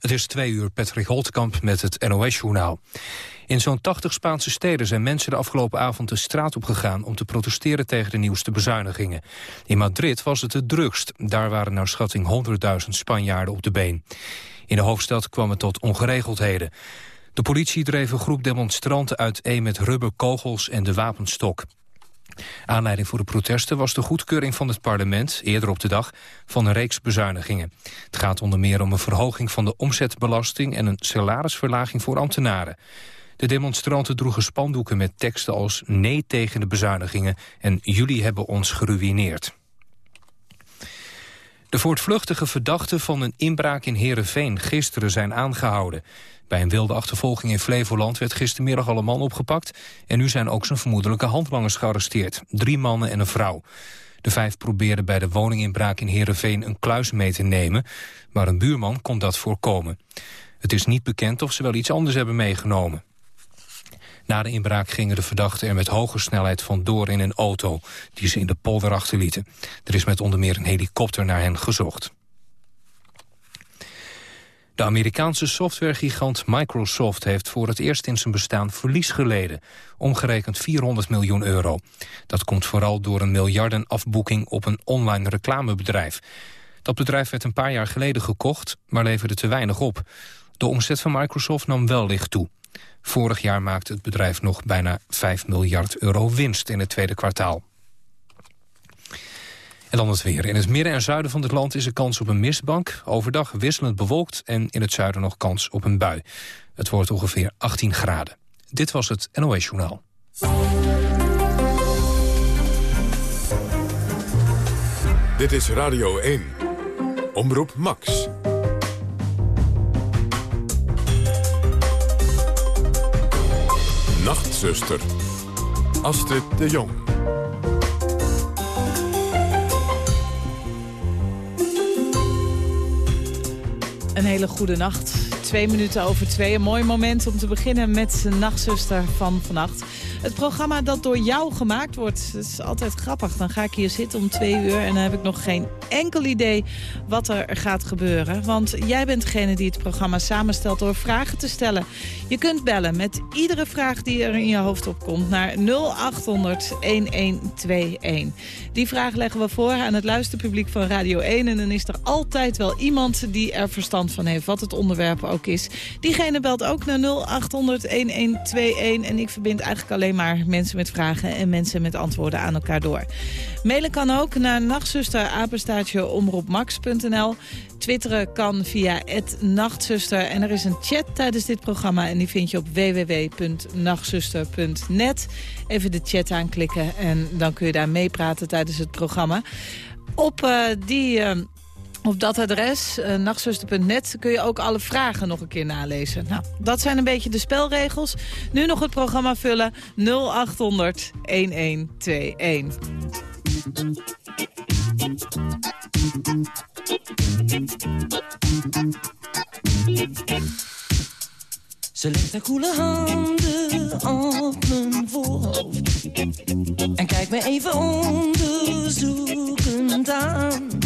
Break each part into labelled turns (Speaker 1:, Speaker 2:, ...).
Speaker 1: Het is twee uur Patrick Holtkamp met het NOS-journaal. In zo'n 80 Spaanse steden zijn mensen de afgelopen avond de straat op gegaan... om te protesteren tegen de nieuwste bezuinigingen. In Madrid was het het drukst. Daar waren naar schatting 100.000 Spanjaarden op de been. In de hoofdstad kwam het tot ongeregeldheden. De politie dreef een groep demonstranten uiteen met rubberkogels en de wapenstok. Aanleiding voor de protesten was de goedkeuring van het parlement, eerder op de dag, van een reeks bezuinigingen. Het gaat onder meer om een verhoging van de omzetbelasting en een salarisverlaging voor ambtenaren. De demonstranten droegen spandoeken met teksten als nee tegen de bezuinigingen en jullie hebben ons geruineerd. De voortvluchtige verdachten van een inbraak in Heerenveen gisteren zijn aangehouden. Bij een wilde achtervolging in Flevoland werd gistermiddag al een man opgepakt... en nu zijn ook zijn vermoedelijke handlangers gearresteerd. Drie mannen en een vrouw. De vijf probeerden bij de woninginbraak in Heerenveen een kluis mee te nemen... maar een buurman kon dat voorkomen. Het is niet bekend of ze wel iets anders hebben meegenomen. Na de inbraak gingen de verdachten er met hoge snelheid vandoor in een auto... die ze in de polder achterlieten. Er is met onder meer een helikopter naar hen gezocht. De Amerikaanse softwaregigant Microsoft heeft voor het eerst in zijn bestaan verlies geleden. Omgerekend 400 miljoen euro. Dat komt vooral door een miljardenafboeking op een online reclamebedrijf. Dat bedrijf werd een paar jaar geleden gekocht, maar leverde te weinig op. De omzet van Microsoft nam wel licht toe. Vorig jaar maakte het bedrijf nog bijna 5 miljard euro winst in het tweede kwartaal. En het weer. In het midden en zuiden van het land is er kans op een mistbank. Overdag wisselend bewolkt en in het zuiden nog kans op een bui. Het wordt ongeveer 18 graden. Dit was het NOS Journaal.
Speaker 2: Dit is Radio 1. Omroep Max. Nachtzuster. Astrid de Jong.
Speaker 3: Een hele goede nacht. Twee minuten over twee. Een mooi moment om te beginnen met Nachtzuster van vannacht. Het programma dat door jou gemaakt wordt. Is altijd grappig. Dan ga ik hier zitten om twee uur en dan heb ik nog geen enkel idee wat er gaat gebeuren. Want jij bent degene die het programma samenstelt door vragen te stellen. Je kunt bellen met iedere vraag die er in je hoofd opkomt naar 0800 1121. Die vraag leggen we voor aan het luisterpubliek van Radio 1. En dan is er altijd wel iemand die er verstand van heeft, wat het onderwerp ook is. Diegene belt ook naar 0800 1121. En ik verbind eigenlijk alleen maar mensen met vragen en mensen met antwoorden aan elkaar door. Mailen kan ook naar nachtzuster omroepmax.nl. Twitteren kan via nachtzuster. En er is een chat tijdens dit programma en die vind je op www.nachtzuster.net. Even de chat aanklikken en dan kun je daar meepraten tijdens het programma. Op uh, die... Uh, op dat adres, uh, nachtzuster.net, kun je ook alle vragen nog een keer nalezen. Nou, dat zijn een beetje de spelregels. Nu nog het programma vullen 0800 1121.
Speaker 4: Ze legt haar koele handen op mijn voorhoofd En kijkt me even onderzoekend aan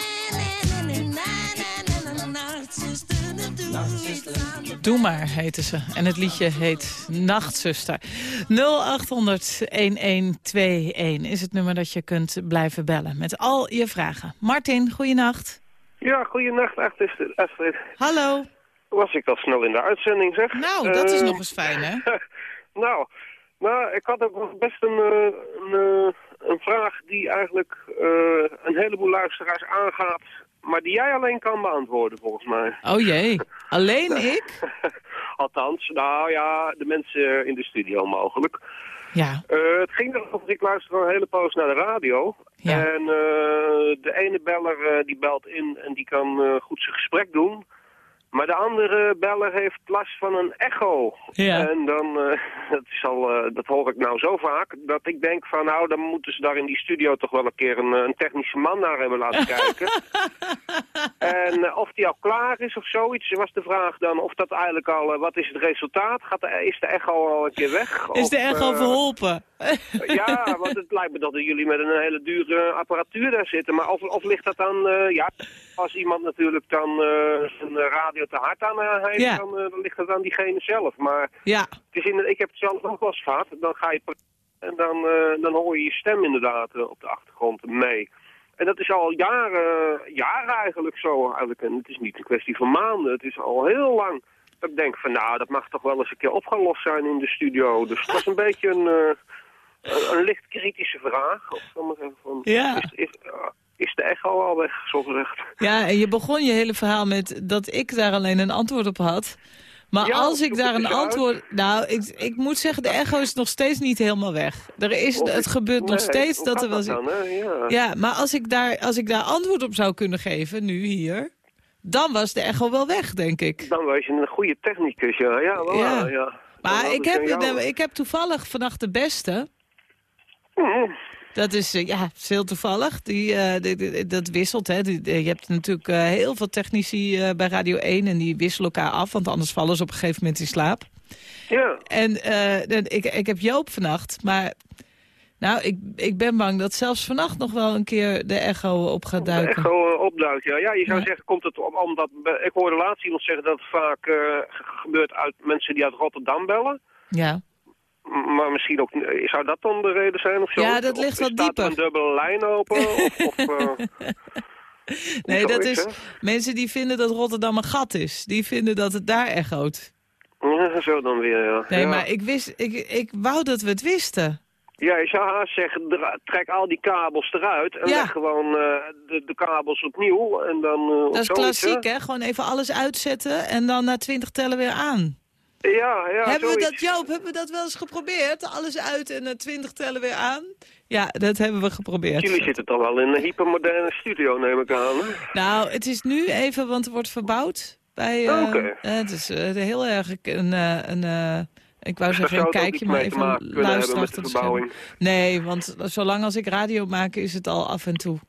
Speaker 3: Doe maar, heten ze. En het liedje heet Nachtzuster. 0800-1121 is het nummer dat je kunt blijven bellen. Met al je vragen. Martin, goeienacht.
Speaker 5: Ja, goeienacht, Astrid.
Speaker 3: Hallo.
Speaker 5: Was ik al snel in de uitzending, zeg.
Speaker 3: Nou, dat is
Speaker 5: Eh,
Speaker 3: nog eens fijn, hè?
Speaker 5: nou, nou, ik had ook best een, eh, een, eh, een vraag die eigenlijk een heleboel luisteraars aangaat, maar die jij alleen kan beantwoorden, volgens mij.
Speaker 3: Oh jee. Alleen ik?
Speaker 5: Althans, nou ja, de mensen in de studio mogelijk.
Speaker 3: Ja.
Speaker 5: Eh, het ging erover, ik luister al een hele poos naar de radio.
Speaker 3: Ja.
Speaker 5: En eh, de ene beller eh, die belt in en die kan goed zijn gesprek doen. Maar de andere beller heeft last van een echo.
Speaker 3: Ja.
Speaker 5: En dan, eh, dat, is al, eh, dat hoor ik nou zo vaak, dat ik denk van nou, dan moeten ze daar in die studio toch wel een keer een, eh, een technische man naar hebben laten kijken. en of die al klaar is of zoiets, was de vraag dan. Of dat eigenlijk al, wat is het resultaat? Gaat de, is de echo al een keer weg?
Speaker 3: Is
Speaker 5: Of,
Speaker 3: de echo verholpen?
Speaker 5: ja, want het lijkt me dat jullie met een hele dure apparatuur daar zitten. Maar of, of ligt dat dan, eh, ja, als iemand natuurlijk dan eh, zijn radio te hard aan eh, heeft,
Speaker 3: Ja.
Speaker 5: dan, dan ligt het aan diegene zelf. Maar
Speaker 3: Ja.
Speaker 5: het is in, ik heb het zelf ook wel eens gehad. Dan ga je en dan, dan hoor je je stem inderdaad op de achtergrond mee. En dat is al jaren, jaren eigenlijk zo. Eigenlijk. En het is niet een kwestie van maanden. Het is al heel lang. Dat ik denk van nou, dat mag toch wel eens een keer opgelost zijn in de studio. Dus het was een beetje een, een, een licht kritische vraag. Of van,
Speaker 3: Ja.
Speaker 5: is, is, eh, is de echo al weg, zo gezegd?
Speaker 3: Ja, en je begon je hele verhaal met dat ik daar alleen een antwoord op had. Maar
Speaker 5: Ja,
Speaker 3: als ik daar een
Speaker 5: uit.
Speaker 3: antwoord... Nou, ik, ik moet zeggen, de echo is nog steeds niet helemaal weg. Er is,
Speaker 5: Of
Speaker 3: het
Speaker 5: ik-
Speaker 3: gebeurt nog steeds dat er wel...
Speaker 5: dan? Ja.
Speaker 3: Ja, maar als ik, daar, als ik daar antwoord op zou kunnen geven, nu hier... dan was de echo wel weg, denk ik.
Speaker 5: Dan was je een goede technicus, ja. Ja, wel,
Speaker 3: Ja. Maar ik heb, de- ik heb toevallig vannacht de beste... Dat is, eh, ja, is heel toevallig. Die, eh, die- die- dat wisselt, hè. Die- je hebt natuurlijk eh, heel veel technici bij Radio 1... en die wisselen elkaar af, want anders vallen ze op een gegeven moment in slaap.
Speaker 5: Ja.
Speaker 3: En de- ik, ik heb Joop vannacht, maar... Nou, ik, ik ben bang dat zelfs vannacht nog wel een keer de echo op gaat
Speaker 5: De
Speaker 3: duiken.
Speaker 5: echo uh, opduikt, ja. Ja, je zou
Speaker 3: Ja.
Speaker 5: zeggen, komt het om, omdat... Ik hoorde laatst iemand zeggen dat het vaak ge- gebeurt uit mensen die uit Rotterdam bellen.
Speaker 3: Ja.
Speaker 5: Maar misschien ook... eh, Zou dat dan de reden zijn of zo?
Speaker 3: Ja, dat
Speaker 5: Of
Speaker 3: ligt wat
Speaker 5: staat er
Speaker 3: dieper.
Speaker 5: een dubbele lijn open? of, of, eh,
Speaker 3: Nee, dat is... Mensen die vinden dat Rotterdam een gat is. Die vinden dat het daar echoot.
Speaker 5: Ja, zo dan weer, ja.
Speaker 3: Nee,
Speaker 5: ja.
Speaker 3: maar ik, wist, ik, ik wou dat we het wisten.
Speaker 5: Ja, je zou haast zeggen, trek al die kabels eruit en
Speaker 3: Ja.
Speaker 5: leg gewoon eh, de, de kabels opnieuw. En dan,
Speaker 3: Dat is klassiek, hè? Gewoon even alles uitzetten en dan na twintig tellen weer aan.
Speaker 5: Ja, ja,
Speaker 3: hebben we dat, Joop, hebben we dat wel eens geprobeerd? Alles uit en na twintig tellen weer aan? Ja, dat hebben we geprobeerd.
Speaker 5: Jullie zitten toch wel in een hypermoderne studio, neem ik aan. Hè?
Speaker 3: Nou, het is nu even, want er wordt verbouwd. Bij,
Speaker 5: Oké.
Speaker 3: eh, het is heel erg een... een ik wou zeggen een kijkje, maar even luisteren achter de
Speaker 5: verbouwing.
Speaker 3: Nee, want zolang als ik radio maak is het al af en toe.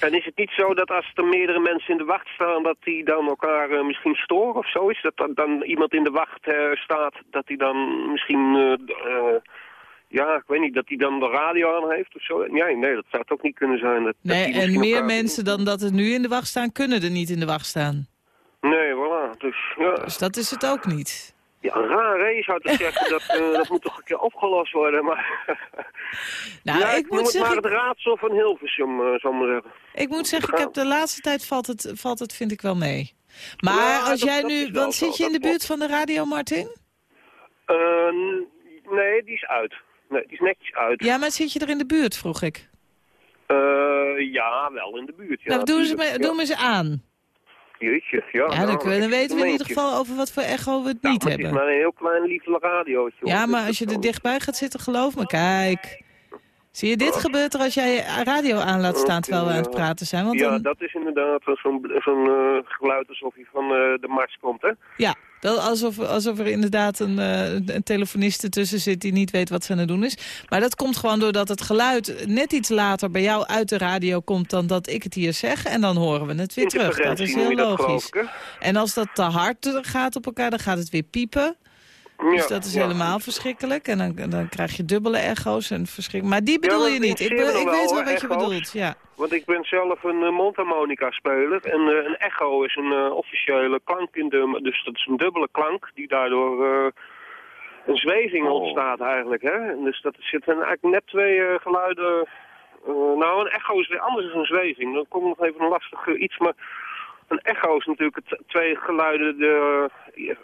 Speaker 5: En is het niet zo dat als er meerdere mensen in de wacht staan, dat die dan elkaar eh, misschien storen of zo is? Dat dan, dan iemand in de wacht eh, staat, dat die dan misschien, eh, ja, ik weet niet, dat die dan de radio aan heeft of zo? Ja, nee, dat zou het ook niet kunnen zijn. Dat,
Speaker 3: Nee, en meer mensen dan dat het nu in de wacht staan, kunnen er niet in de wacht staan.
Speaker 5: Nee, voilà. Dus ja,
Speaker 3: Dus dat is het ook niet.
Speaker 5: Ja raar hè, je zou toch zeggen, dat, eh, dat moet toch een keer opgelost worden. Maar
Speaker 3: Nou,
Speaker 5: ja,
Speaker 3: ik moet
Speaker 5: het maar
Speaker 3: zeggen,
Speaker 5: het raadsel van Hilversum, zal ik maar zeggen.
Speaker 3: ik moet zeggen, ik heb de laatste tijd valt het, valt het vind ik wel mee. Maar
Speaker 5: Ja,
Speaker 3: als
Speaker 5: dat-
Speaker 3: jij
Speaker 5: dat
Speaker 3: nu, want zit je in de buurt van de radio, Martin?
Speaker 5: Eh, nee, die is uit. Nee, die is netjes uit.
Speaker 3: Ja, maar zit je er in de buurt, vroeg ik.
Speaker 5: Ja, wel in de buurt. Ja,
Speaker 3: nou, doe, ze
Speaker 5: tuurlijk.
Speaker 3: me, doe me ze aan.
Speaker 5: Jeetje, ja.
Speaker 3: Ja, dan,
Speaker 5: nou,
Speaker 3: dan weten we in ieder geval over wat voor echo we het niet
Speaker 5: maar Het is
Speaker 3: hebben.
Speaker 5: maar een heel klein lief radiootje.
Speaker 3: Ja,
Speaker 5: Dus
Speaker 3: maar als je er dichtbij gaat zitten, geloof me, kijk. Zie je, dit gebeurt er als jij je radio aan laat staan terwijl we aan het praten zijn. Want
Speaker 5: Ja,
Speaker 3: dan,
Speaker 5: dat is inderdaad zo'n zo'n eh, geluid alsof hij van eh, de mars komt, hè?
Speaker 3: ja, dat, alsof, alsof er inderdaad een, eh, een telefoniste tussen zit die niet weet wat ze aan het doen is. Maar dat komt gewoon doordat het geluid net iets later bij jou uit de radio komt dan dat ik het hier zeg. En dan horen we het weer terug. Dat is heel logisch. En als dat te hard gaat op elkaar, dan gaat het weer piepen.
Speaker 5: Ja,
Speaker 3: Dus dat is helemaal verschrikkelijk. En dan, dan krijg je dubbele echo's en verschrikkelijk. Maar die bedoel je niet. Ik, be- ik weet wel wat je bedoelt. Ja.
Speaker 5: Want ik ben zelf een uh, mondharmonica-speler. En eh, een echo is een eh, officiële klank in de... Dus dat is een dubbele klank die daardoor een zweving
Speaker 3: Oh.
Speaker 5: ontstaat eigenlijk. Hè? En dus dat zitten eigenlijk net twee geluiden... nou, een echo is weer anders dan een zweving. Dan komt nog even een lastig iets. Maar een echo is natuurlijk het, twee geluiden de,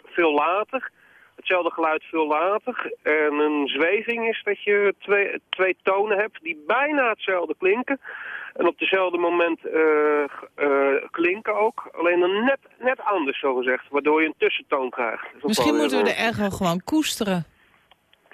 Speaker 5: veel later. Hetzelfde geluid veel later. En een zweving is dat je twee, twee tonen hebt die bijna hetzelfde klinken. En op dezelfde moment eh, eh, klinken ook. Alleen dan net, net anders, zo gezegd. Waardoor je een tussentoon krijgt.
Speaker 3: Misschien moeten we
Speaker 5: weer,
Speaker 3: de echo gewoon koesteren.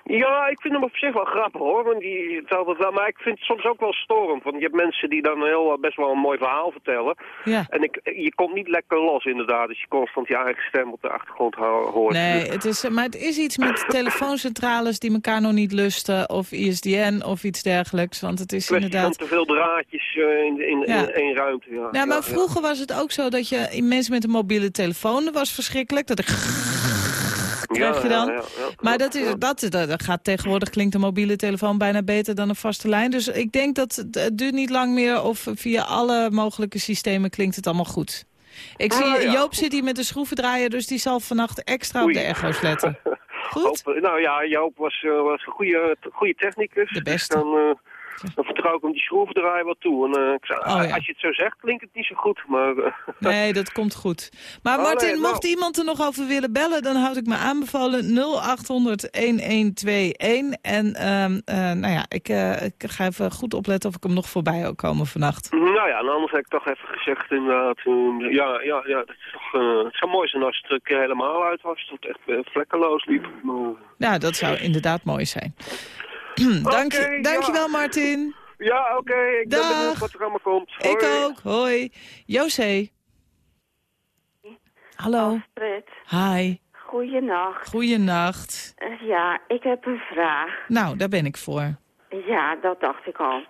Speaker 5: Ja, ik vind hem op zich wel grappig hoor. Want die, het altijd wel, maar ik vind het soms ook wel storend. Want je hebt mensen die dan heel, best wel een mooi verhaal vertellen.
Speaker 3: Ja.
Speaker 5: En ik, je komt niet lekker los inderdaad. Als je constant je eigen stem op de achtergrond ho- hoort.
Speaker 3: Nee, het is, maar het is iets met telefooncentrales die elkaar nog niet lusten. Of ISDN of iets dergelijks. Want het is inderdaad...
Speaker 5: te veel draadjes eh, in, in,
Speaker 3: Ja.
Speaker 5: in één ruimte. Ja,
Speaker 3: Nou, maar
Speaker 5: Ja,
Speaker 3: vroeger was het ook zo dat je mensen met een mobiele telefoon, dat was verschrikkelijk. Dat er krijg je dan.
Speaker 5: ja, ja, ja.
Speaker 3: Maar dat, is, dat, dat, gaat tegenwoordig klinkt een mobiele telefoon bijna beter dan een vaste lijn. Dus ik denk dat het, duurt niet lang meer of via alle mogelijke systemen klinkt het allemaal goed. Ik zie,
Speaker 5: Ah.
Speaker 3: Joop zit hier met de schroevendraaier, dus die zal vannacht extra
Speaker 5: Oei.
Speaker 3: op de echo's letten. Goed?
Speaker 5: Hoop- nou ja, Joop was, eh, was een goede, goede technicus.
Speaker 3: De beste.
Speaker 5: Dus dan, eh, dan vertrouw ik hem die schroevendraaier wel toe. En, eh, ik zou,
Speaker 3: Oh, ja.
Speaker 5: Als je het zo zegt, klinkt het niet zo goed. Maar eh,
Speaker 3: Nee, dat komt goed. Maar
Speaker 5: Oh,
Speaker 3: Martin,
Speaker 5: nee, nou.
Speaker 3: mocht iemand er nog over willen bellen... dan houd ik me aanbevolen 0800-1121. En ehm, eh, nou ja, ik, ik ga even goed opletten of ik hem nog voorbij ook komen vannacht.
Speaker 5: nou ja, en anders heb ik toch even gezegd inderdaad. ja, ja, ja, dat is toch, het zou mooi zijn als het er een keer helemaal uit was. Dat het echt vlekkeloos liep. Maar,
Speaker 3: Ja, dat zou inderdaad mooi zijn. Dank, je, dankjewel,
Speaker 5: ja.
Speaker 3: Martin.
Speaker 5: ja, oké. ik ben
Speaker 3: Dag.
Speaker 5: benieuwd wat er allemaal komt.
Speaker 3: Ik ook. Hoi. José. Hallo.
Speaker 6: Astrid,
Speaker 3: Hi.
Speaker 6: goeienacht.
Speaker 3: Goeienacht.
Speaker 6: Eh, Ja, ik heb een vraag.
Speaker 3: Nou, daar ben ik voor.
Speaker 6: Ja, dat dacht ik al.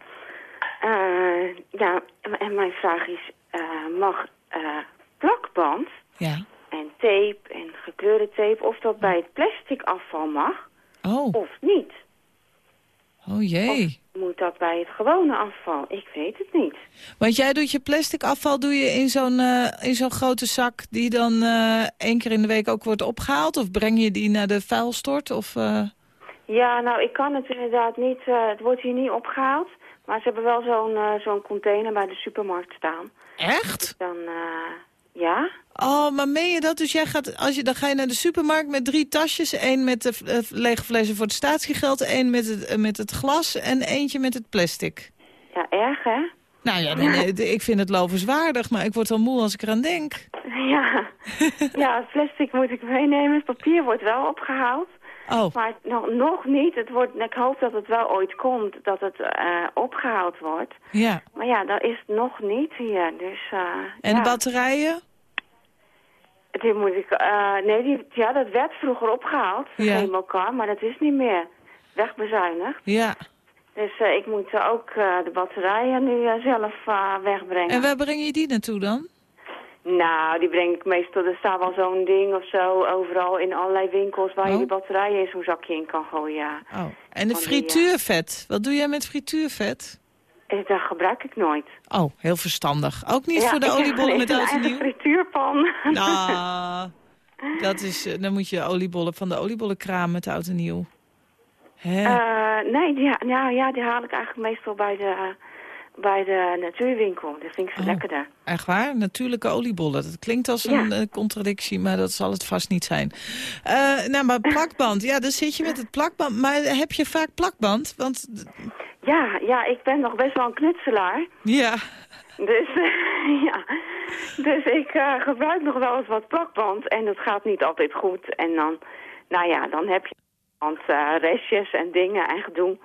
Speaker 6: Eh, ja, en mijn vraag is, eh, mag eh, plakband
Speaker 3: Ja.
Speaker 6: en tape en gekleurde tape, of dat bij het plastic afval mag
Speaker 3: Oh,
Speaker 6: of niet?
Speaker 3: Oh jee.
Speaker 6: Moet dat bij het gewone afval? Ik weet het niet.
Speaker 3: Want jij doet je plastic afval doe je in zo'n eh, in zo'n grote zak... die dan eh, één keer in de week ook wordt opgehaald? Of breng je die naar de vuilstort? Of, eh,
Speaker 6: Ja, nou, ik kan het inderdaad niet, het wordt hier niet opgehaald. Maar ze hebben wel zo'n zo'n container bij de supermarkt staan.
Speaker 3: Echt?
Speaker 6: Dan, eh, ja?
Speaker 3: Oh, maar meen je dat? Dus jij gaat, als je, dan ga je naar de supermarkt met drie tasjes. één met de eh, lege flessen voor het statiegeld. één met het, eh, met het glas en eentje met het plastic.
Speaker 6: Ja, erg, hè?
Speaker 3: Nou ja, nee, ik vind het lovenswaardig, maar ik word al moe als ik eraan denk.
Speaker 6: Ja. ja, het plastic moet ik meenemen. Het papier wordt wel opgehaald.
Speaker 3: Oh,
Speaker 6: Maar nog, nog niet. Het wordt, ik hoop dat het wel ooit komt, dat het eh, opgehaald wordt.
Speaker 3: ja.
Speaker 6: Maar ja, dat is het nog niet hier. Dus, eh,
Speaker 3: En
Speaker 6: ja.
Speaker 3: de batterijen?
Speaker 6: Die moet ik, eh, nee, die, ja, dat werd vroeger opgehaald, de
Speaker 3: Ja.
Speaker 6: chemokar, maar dat is niet meer. Wegbezuinigd.
Speaker 3: Ja.
Speaker 6: Dus eh, ik moet ook eh, de batterijen nu zelf wegbrengen.
Speaker 3: En waar breng je die naartoe dan?
Speaker 6: Nou, die breng ik meestal. Er staat wel zo'n ding of zo overal in allerlei winkels waar je
Speaker 3: Oh.
Speaker 6: die batterijen in zo'n zakje in kan gooien.
Speaker 3: Oh. En de frituurvet. Wat doe jij met frituurvet?
Speaker 6: Eh, Dat gebruik ik nooit.
Speaker 3: Oh, heel verstandig. Ook niet
Speaker 6: Ja,
Speaker 3: voor de oliebollen met oud en nieuw?
Speaker 6: frituurpan.
Speaker 3: Nou, dat is, eh, dan moet je oliebollen van de oliebollenkraam met oud en nieuw. Hè?
Speaker 6: Eh, nee, die, ja, ja, die haal ik eigenlijk meestal bij de, bij de natuurwinkel. Dat vind ik zo
Speaker 3: Oh.
Speaker 6: lekkerder.
Speaker 3: Echt waar? Natuurlijke oliebollen. Dat klinkt als
Speaker 6: Ja.
Speaker 3: een eh, contradictie, maar dat zal het vast niet zijn. Eh, nou, maar plakband. Ja, dan zit je met het plakband. Maar heb je vaak plakband? Want,
Speaker 6: Ja, ja, ik ben nog best wel een knutselaar.
Speaker 3: ja,
Speaker 6: Dus, ja. dus ik eh, gebruik nog wel eens wat plakband. En dat gaat niet altijd goed. En dan, nou ja, dan heb je want, eh, restjes en dingen en gedoe.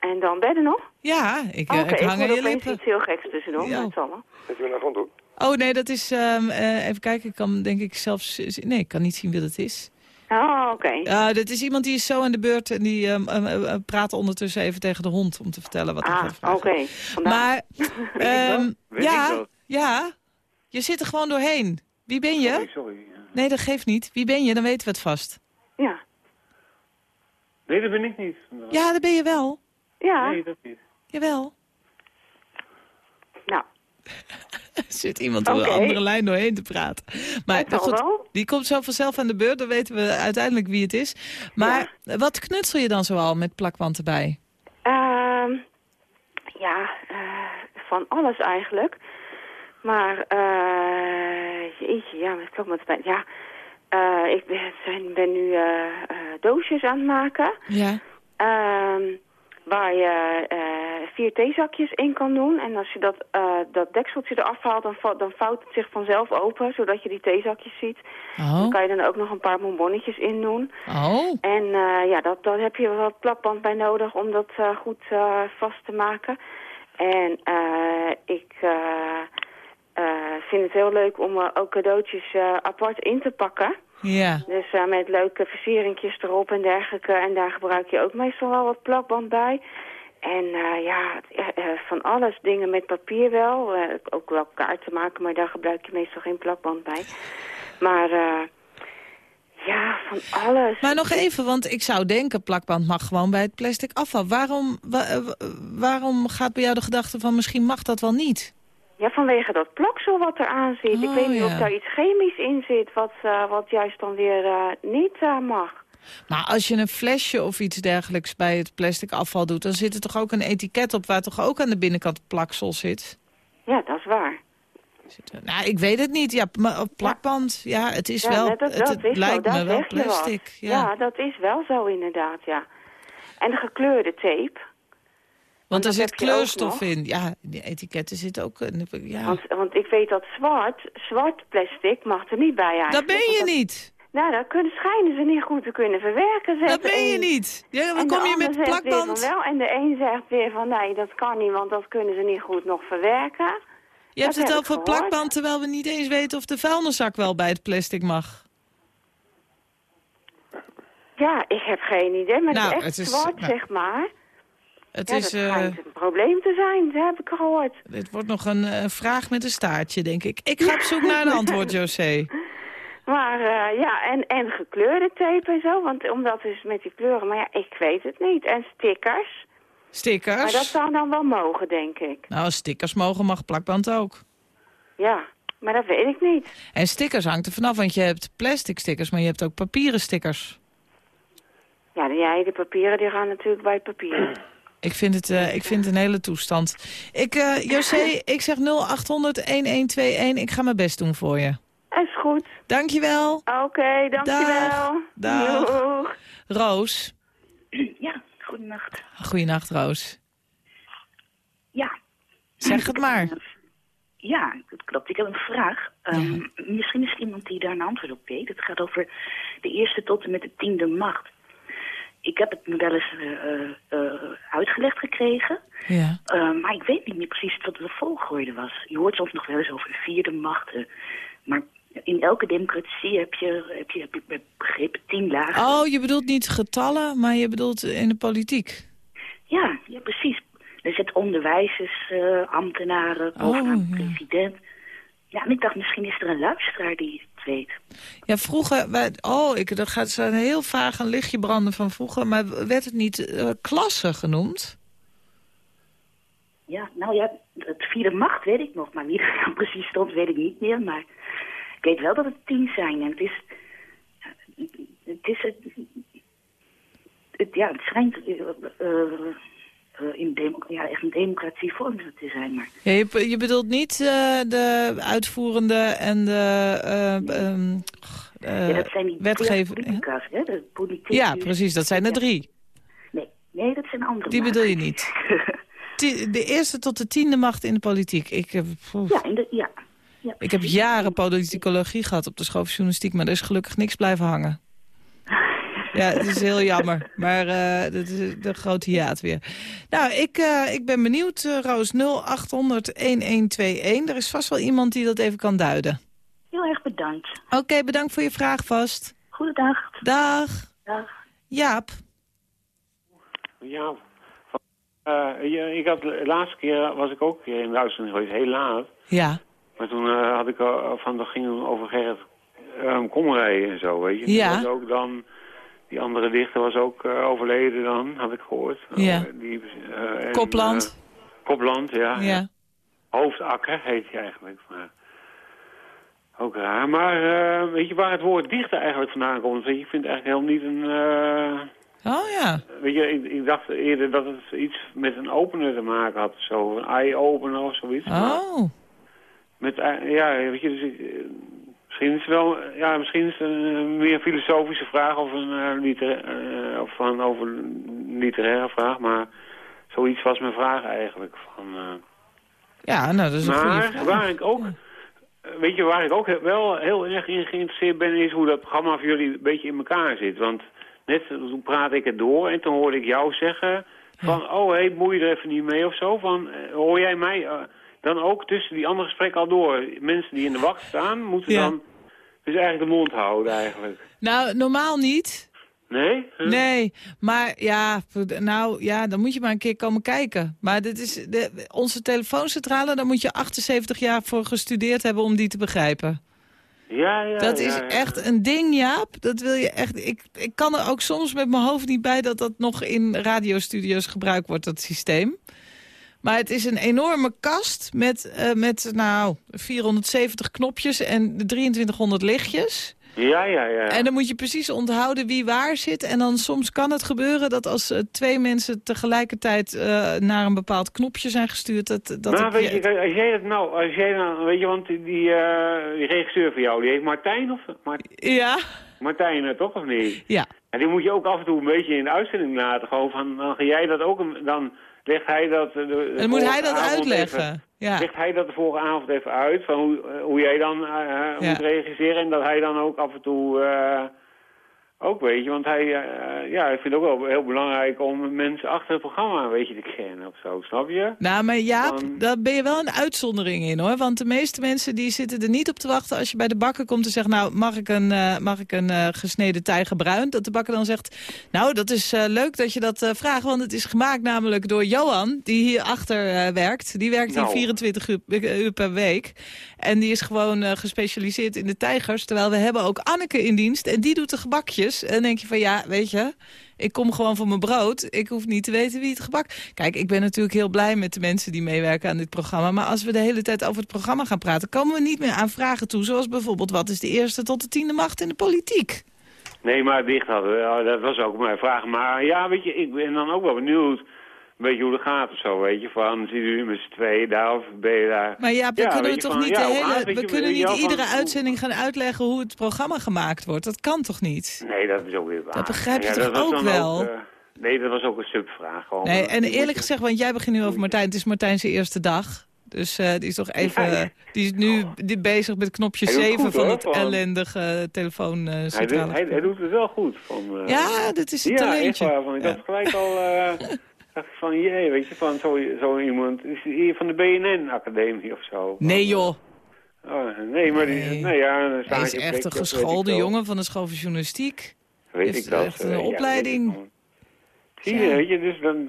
Speaker 6: En dan ben je er nog?
Speaker 3: ja ik, eh,
Speaker 6: Oké,
Speaker 3: ik
Speaker 6: ik
Speaker 3: hang aan je lippen.
Speaker 6: iets heel geks tussendoor.
Speaker 3: Ja.
Speaker 6: met z'n allen.
Speaker 3: Oh nee, dat is... ehm, eh, even kijken, ik kan denk ik zelfs... Nee, ik kan niet zien wie dat is.
Speaker 6: Oh, oké.
Speaker 3: Ja, dat is iemand die is zo aan de beurt en die ehm, ehm, eh, praat ondertussen even tegen de hond om te vertellen wat hij
Speaker 6: Ah,
Speaker 3: gaat vragen.
Speaker 6: oké. Vandaar.
Speaker 3: Maar, ehm, ja, ja, je zit er gewoon doorheen. Wie ben je?
Speaker 7: Sorry, sorry.
Speaker 3: Nee, dat geeft niet. Wie ben je? Dan weten we het vast.
Speaker 6: Ja.
Speaker 7: Nee, dat ben ik niet.
Speaker 3: Ja, dat ben je wel.
Speaker 6: Ja,
Speaker 7: Nee, dat niet.
Speaker 3: Jawel.
Speaker 6: nou,
Speaker 3: Er zit iemand door een andere lijn doorheen te praten. Maar goed,
Speaker 6: wel.
Speaker 3: die komt zo vanzelf aan de beurt. Dan weten we uiteindelijk wie het is. Maar wat knutsel je dan zoal met plakband erbij?
Speaker 6: Ehm ja, eh, van alles eigenlijk. Maar, eh jeetje, ja, met met spijt. Ja, eh, ik ben, nu eh, eh, doosjes aan het maken.
Speaker 3: Ja.
Speaker 6: Ehm, waar je eh, vier theezakjes in kan doen. En als je dat, eh, dat dekseltje eraf haalt, dan, dan vouwt het zich vanzelf open, zodat je die theezakjes ziet.
Speaker 3: Oh.
Speaker 6: Dan kan je dan ook nog een paar bonbonnetjes in doen.
Speaker 3: Oh.
Speaker 6: En eh, ja, dat, daar heb je wat plakband bij nodig om dat goed vast te maken. En eh, ik vind het heel leuk om ook cadeautjes apart in te pakken.
Speaker 3: Ja.
Speaker 6: Dus eh, met leuke versieringjes erop en dergelijke. En daar gebruik je ook meestal wel wat plakband bij. En eh, ja, eh, van alles. Dingen met papier wel. Ook wel kaarten maken, maar daar gebruik je meestal geen plakband bij. Maar eh, ja, van alles.
Speaker 3: Maar nog even, want ik zou denken, plakband mag gewoon bij het plastic afval. Waarom, wa- wa- waarom gaat bij jou de gedachte van misschien mag dat wel niet?
Speaker 6: Ja, vanwege dat plaksel wat eraan zit. ik
Speaker 3: Oh,
Speaker 6: weet niet
Speaker 3: ja.
Speaker 6: of daar iets chemisch in zit wat, eh, wat juist dan weer eh, niet eh, mag.
Speaker 3: Maar als je een flesje of iets dergelijks bij het plastic afval doet... dan zit er toch ook een etiket op waar toch ook aan de binnenkant plaksel zit?
Speaker 6: Ja, dat is waar.
Speaker 3: Zit er- Nou, ik weet het niet. Ja, plakband, ja, het is
Speaker 6: ja,
Speaker 3: wel...
Speaker 6: dat,
Speaker 3: het,
Speaker 6: is
Speaker 3: lijkt me wel plastic.
Speaker 6: Ja.
Speaker 3: Ja.
Speaker 6: dat is wel zo inderdaad, ja. En de gekleurde tape.
Speaker 3: Want er
Speaker 6: dat
Speaker 3: zit kleurstof in. Ja, die etiketten zitten ook... in. Ja.
Speaker 6: Want, want ik weet dat zwart, zwart plastic mag er niet bij eigenlijk.
Speaker 3: Dat ben je niet.
Speaker 6: Nou, dat kunnen, schijnen ze niet goed te kunnen verwerken.
Speaker 3: Dat ben je niet. Ja, dan
Speaker 6: En
Speaker 3: kom je met plakband.
Speaker 6: wel. En de een zegt weer van nee, dat kan niet, want dat kunnen ze niet goed nog verwerken.
Speaker 3: Je hebt
Speaker 6: dat
Speaker 3: het
Speaker 6: gehoord.
Speaker 3: plakband, terwijl we niet eens weten of de vuilniszak wel bij het plastic mag.
Speaker 6: Ja, ik heb geen idee, maar
Speaker 3: Nou,
Speaker 6: het is echt
Speaker 3: het is-
Speaker 6: zwart,
Speaker 3: nou,
Speaker 6: zeg maar.
Speaker 3: Het,
Speaker 6: ja,
Speaker 3: is,
Speaker 6: dat
Speaker 3: eh,
Speaker 6: een probleem te zijn, dat heb ik gehoord.
Speaker 3: dit wordt nog een eh, vraag met een staartje, denk ik. Ik ga op zoek naar een antwoord, José.
Speaker 6: Maar eh, ja, en, en gekleurde tape en zo, want omdat dus met die kleuren, maar ja, ik weet het niet. En stickers,
Speaker 3: Stickers?
Speaker 6: maar dat zou dan wel mogen, denk ik.
Speaker 3: Nou, stickers mogen, mag plakband ook.
Speaker 6: Ja, maar dat weet ik niet.
Speaker 3: En stickers hangt er vanaf, want je hebt plastic stickers, maar je hebt ook papieren stickers.
Speaker 6: Ja, de, ja, de papieren die gaan natuurlijk bij het papier.
Speaker 3: Ik vind het, eh, ik vind het een hele toestand. Ik, eh José, ik zeg 0800-1121. Ik ga mijn best doen voor je.
Speaker 6: Is goed.
Speaker 3: Dankjewel.
Speaker 6: Oké, dankjewel.
Speaker 3: Dag.
Speaker 6: Doeg.
Speaker 3: Roos.
Speaker 8: Ja, goedenacht.
Speaker 3: Goeienacht, Roos.
Speaker 8: Ja.
Speaker 3: Zeg het maar.
Speaker 8: Ja, dat klopt. Ik heb een vraag. Ehm, Misschien is er iemand die daar een antwoord op weet. Het gaat over de eerste tot en met de tiende macht. Ik heb het me wel eens eh, eh, eh, uitgelegd gekregen.
Speaker 3: Ja.
Speaker 8: maar ik weet niet meer precies wat de volgorde was. Je hoort soms nog wel eens over vierde machten. Maar in elke democratie heb je, heb je, heb je begrepen tien lagen.
Speaker 3: Oh, je bedoelt niet getallen, maar je bedoelt in de politiek.
Speaker 8: Ja, ja, precies. Er zit onderwijzers, eh, ambtenaren, bovenaan
Speaker 3: ja.
Speaker 8: president. Ja, en ik dacht, misschien is er een luisteraar die weet.
Speaker 3: Ja, vroeger... wij- oh, ik, dat gaat zo een heel vaag een lichtje branden van vroeger. Maar werd het niet eh, klasse genoemd?
Speaker 8: Ja, nou ja, het vierde macht weet ik nog, maar wie er dan precies stond weet ik niet meer. Maar ik weet wel dat het tien zijn en het is... Het is het... het ja, het schijnt eh, eh, in demo, ja, echt een democratie vorm te zijn, maar...
Speaker 3: Ja, je, je bedoelt niet eh, de uitvoerende en de eh, eh,
Speaker 8: ja, dat zijn die
Speaker 3: wetgever.
Speaker 8: politica's, hè? De.
Speaker 3: Ja, precies, dat zijn er drie.
Speaker 8: Nee, nee, dat zijn andere
Speaker 3: Die bedoel je niet? De eerste tot de tiende macht in de politiek. Ik heb,
Speaker 8: ja, in de, ja. ja
Speaker 3: ik heb jaren politicologie gehad op de school van journalistiek... maar er is gelukkig niks blijven hangen. Ja, het is heel jammer. Maar eh dat is de grote jaat weer. Nou, ik, eh, ik ben benieuwd, eh, Roos. 0800-1121. Er is vast wel iemand die dat even kan duiden.
Speaker 8: Heel erg bedankt.
Speaker 3: Oké, bedankt voor je vraag vast.
Speaker 8: Goedendag.
Speaker 3: Dag.
Speaker 8: Dag.
Speaker 3: Jaap.
Speaker 7: Ja, ik had de laatste keer was ik ook een keer in de uitzending geweest, heel laat.
Speaker 3: Ja.
Speaker 7: Maar toen eh, had ik eh, van, dat ging over Gerrit um, Komrij en zo, weet je. Die
Speaker 3: Ja.
Speaker 7: was ook dan, die andere dichter was ook eh, overleden dan, had ik gehoord.
Speaker 3: Ja.
Speaker 7: Eh, die, eh, en,
Speaker 3: Kopland.
Speaker 7: Kopland, ja.
Speaker 3: Ja.
Speaker 7: Hoofdakker heet hij eigenlijk. Maar ook raar. Maar weet je waar het woord dichter eigenlijk vandaan komt? Ik vind het eigenlijk helemaal niet een...
Speaker 3: Oh ja.
Speaker 7: Weet je, ik, ik dacht eerder dat het iets met een opener te maken had. Zo, een eye-opener of zoiets. Maar
Speaker 3: Oh.
Speaker 7: Met, ja, weet je, dus ik, misschien is het wel, ja, misschien is het een eh, meer filosofische vraag of een, eh, eh, of van over een literaire vraag. Maar zoiets was mijn vraag eigenlijk. Van, eh,
Speaker 3: Ja, nou, dat is een goede
Speaker 7: maar
Speaker 3: vraag.
Speaker 7: waar ik ook, eh, weet je, waar ik ook wel heel erg in geïnteresseerd ben, is hoe dat programma voor jullie een beetje in elkaar zit. Want net toen praatte ik het door en toen hoorde ik jou zeggen van, oh hé, hey, moei je er even niet mee of zo. Van, eh, hoor jij mij eh, dan ook tussen die andere gesprekken al door? Mensen die in de wacht staan, moeten
Speaker 3: Ja.
Speaker 7: dan dus eigenlijk de mond houden eigenlijk.
Speaker 3: Nou, normaal niet.
Speaker 7: Nee? Huh?
Speaker 3: Nee, maar ja, nou ja, dan moet je maar een keer komen kijken. Maar dit is de, onze telefooncentrale, daar moet je 78 jaar voor gestudeerd hebben om die te begrijpen.
Speaker 7: Ja, ja,
Speaker 3: dat
Speaker 7: ja,
Speaker 3: is
Speaker 7: ja.
Speaker 3: echt een ding, Jaap. Dat wil je echt. Ik, ik kan er ook soms met mijn hoofd niet bij dat dat nog in radiostudio's gebruikt wordt, dat systeem. Maar het is een enorme kast met, eh, met nou, 470 knopjes en 2300 lichtjes.
Speaker 7: Ja, ja, ja.
Speaker 3: En dan moet je precies onthouden wie waar zit. En dan soms kan het gebeuren dat als eh, twee mensen tegelijkertijd eh, naar een bepaald knopje zijn gestuurd... Dat, dat
Speaker 7: maar weet je, als jij dat nou, als jij nou, weet je, want die, die, die regisseur van jou, die heet Martijn of Mart-
Speaker 3: Ja,
Speaker 7: Martijn, toch of niet?
Speaker 3: ja.
Speaker 7: En die moet je ook af en toe een beetje in de uitzending laten. Gewoon van, dan ga jij dat ook, dan legt hij dat... eh, De, de
Speaker 3: En moet hij dat uitleggen.
Speaker 7: even-
Speaker 3: Ja.
Speaker 7: Legt hij dat de vorige avond even uit, van hoe, eh, hoe jij dan eh,
Speaker 3: Ja.
Speaker 7: moet regisseren. En dat hij dan ook af en toe... eh, ook weet je, want hij, eh, ja, ik vind het ook wel heel belangrijk om mensen achter het programma een beetje te kennen of zo, snap je?
Speaker 3: Nou, maar Jaap,
Speaker 7: Dan-
Speaker 3: daar ben je wel een uitzondering in, hoor. Want de meeste mensen die zitten er niet op te wachten... als je bij de bakker komt en zegt... nou, mag ik een, eh, mag ik een eh, gesneden tijgerbruin? Dat de bakker dan zegt... nou, dat is eh, leuk dat je dat eh, vraagt... want het is gemaakt namelijk door Johan, die hier achter eh, werkt. Die werkt hier
Speaker 7: Nou.
Speaker 3: 24 uur, eh, uur per week. En die is gewoon eh, gespecialiseerd in de tijgers. Terwijl we hebben ook Anneke in dienst. En die doet de gebakjes. En denk je van, ja, weet je... Ik kom gewoon voor mijn brood. Ik hoef niet te weten wie het gebak... Kijk, ik ben natuurlijk heel blij met de mensen die meewerken aan dit programma. Maar als we de hele tijd over het programma gaan praten... komen we niet meer aan vragen toe. Zoals bijvoorbeeld, wat is de eerste tot de tiende macht in de politiek?
Speaker 7: Nee, maar dicht hadden. Ja, dat was ook mijn vraag. Maar ja, weet je, ik ben dan ook wel benieuwd. Een beetje hoe dat gaat of zo, weet je. Van, zitten jullie met z'n tweeën daar of ben je daar...
Speaker 3: Maar ja, we
Speaker 7: Ja,
Speaker 3: kunnen
Speaker 7: weet
Speaker 3: we
Speaker 7: je,
Speaker 3: toch
Speaker 7: van,
Speaker 3: niet, de hele,
Speaker 7: weet
Speaker 3: we
Speaker 7: je,
Speaker 3: kunnen
Speaker 7: weet je
Speaker 3: niet
Speaker 7: van
Speaker 3: iedere uitzending gaan uitleggen hoe het programma gemaakt wordt. Dat kan toch niet?
Speaker 7: Nee, dat is ook weer waar.
Speaker 3: Dat begrijp je
Speaker 7: Ja,
Speaker 3: toch ook wel?
Speaker 7: eh, nee, dat was ook een subvraag. Gewoon.
Speaker 3: Nee, en eerlijk
Speaker 7: je-
Speaker 3: gezegd, want jij begint nu over Martijn. Het is Martijn zijn eerste dag. Dus eh, die is toch even...
Speaker 7: Ja, ja.
Speaker 3: Die is nu die bezig met knopje
Speaker 7: Hij doet
Speaker 3: 7
Speaker 7: goed,
Speaker 3: van
Speaker 7: hoor,
Speaker 3: het
Speaker 7: van-
Speaker 3: ellendige
Speaker 7: hij, doet, hij, hij doet het wel goed. Van, eh,
Speaker 3: Ja, dat is een
Speaker 7: ja, echt
Speaker 3: talentje.
Speaker 7: waar. Van, ik had gelijk al... eh, dacht ik van, jee, weet je, van zo, zo iemand... Is die hier van de BNN-academie of zo?
Speaker 3: Nee joh,
Speaker 7: Oh, nee, maar die,
Speaker 3: Nee.
Speaker 7: nee. ja,
Speaker 3: hij is echt een geschoolde jongen van de school van journalistiek.
Speaker 7: Weet
Speaker 3: heeft
Speaker 7: ik dat.
Speaker 3: echt een
Speaker 7: eh,
Speaker 3: opleiding.
Speaker 9: Zie je, weet je, dus dan...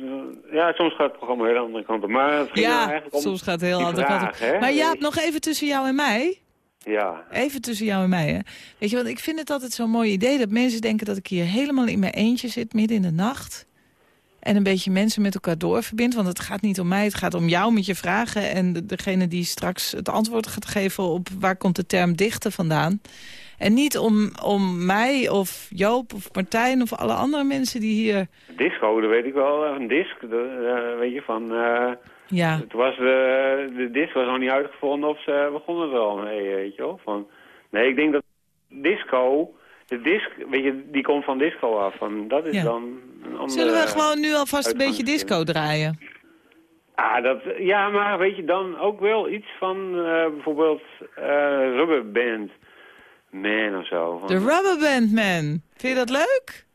Speaker 9: Ja, soms gaat het programma heel andere kant op. Maar het ging
Speaker 3: Ja,
Speaker 9: eigenlijk om
Speaker 3: soms gaat het heel
Speaker 9: die
Speaker 3: andere kant op.
Speaker 9: vraag, hè?
Speaker 3: Maar Jaap, nog even tussen jou en mij.
Speaker 9: Ja,
Speaker 3: Even tussen jou en mij, hè. Weet je, want ik vind het altijd zo'n mooi idee... dat mensen denken dat ik hier helemaal in mijn eentje zit, midden in de nacht... en een beetje mensen met elkaar doorverbind. Want het gaat niet om mij, het gaat om jou met je vragen... en de- degene die straks het antwoord gaat geven op... waar komt de term dichten vandaan. En niet om, om mij of Joop of Martijn of alle andere mensen die hier...
Speaker 9: disco, dat weet ik wel. Een disc, eh, weet je, van... eh,
Speaker 3: Ja,
Speaker 9: Het was, eh, de disc was nog niet uitgevonden of ze begonnen er al mee, weet je wel. Van, nee, ik denk dat disco, de disc, weet je, die komt van disco af. Van, dat is
Speaker 3: Ja.
Speaker 9: dan
Speaker 3: Zullen we eh, gewoon nu alvast een beetje disco draaien?
Speaker 9: Ah, dat, ja, maar weet je, dan ook wel iets van eh, bijvoorbeeld eh, Rubberband Man of zo.
Speaker 3: De Rubberband Man. Vind je dat leuk?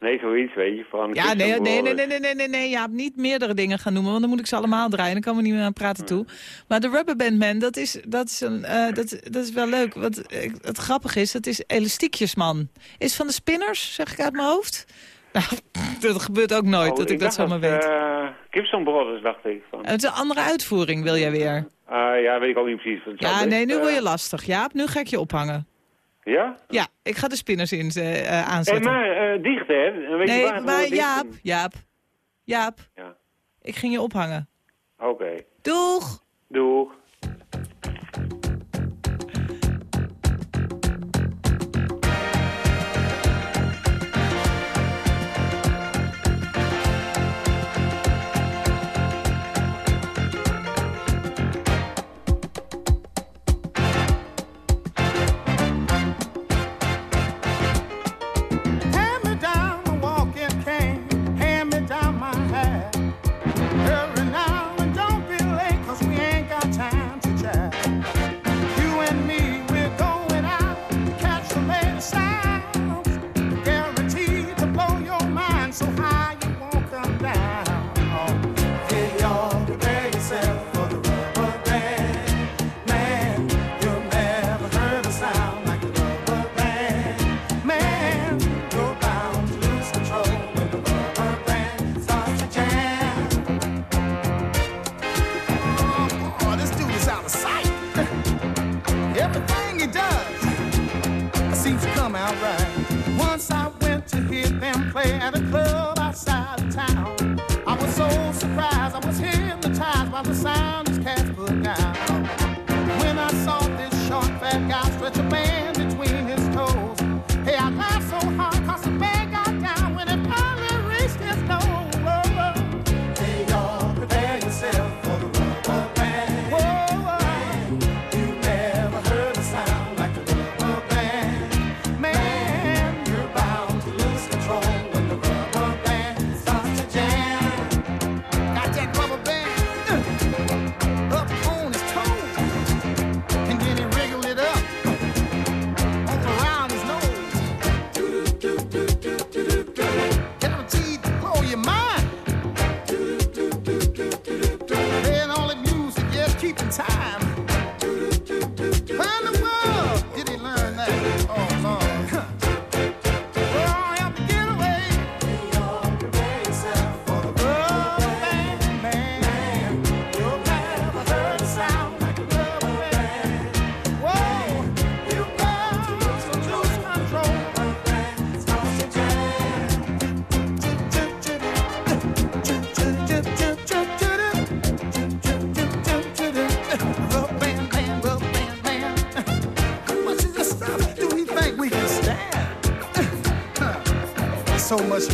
Speaker 9: Nee, zoiets, weet je. Van
Speaker 3: ja, nee, nee, nee, nee, nee, nee, nee, Ja, niet meerdere dingen gaan noemen, want dan moet ik ze allemaal draaien. Dan komen we niet meer aan praten toe. Maar de Rubberband Man, dat is, dat is, een, dat, dat is wel leuk. Wat het grappige is, dat is Elastiekjesman. Is van de Spinners, zeg ik uit mijn hoofd. Nou, dat gebeurt ook nooit,
Speaker 9: Oh,
Speaker 3: dat ik, dat
Speaker 9: dacht
Speaker 3: zomaar weet.
Speaker 9: eh, Gibson Brothers, dacht ik. Van.
Speaker 3: Het is een andere uitvoering, wil jij weer?
Speaker 9: Ah, ja, weet ik ook niet precies.
Speaker 3: Ja, nee, nu
Speaker 9: eh,
Speaker 3: word je lastig. Jaap, nu ga ik je ophangen.
Speaker 9: Ja?
Speaker 3: Ja, ik ga de Spinners in, eh, eh, aanzetten.
Speaker 9: maar eh, dicht, hè? Weet je
Speaker 3: nee,
Speaker 9: waar
Speaker 3: maar Jaap? Jaap, Jaap,
Speaker 9: Ja,
Speaker 3: ik ging je ophangen.
Speaker 9: oké.
Speaker 3: Doeg!
Speaker 9: Doeg.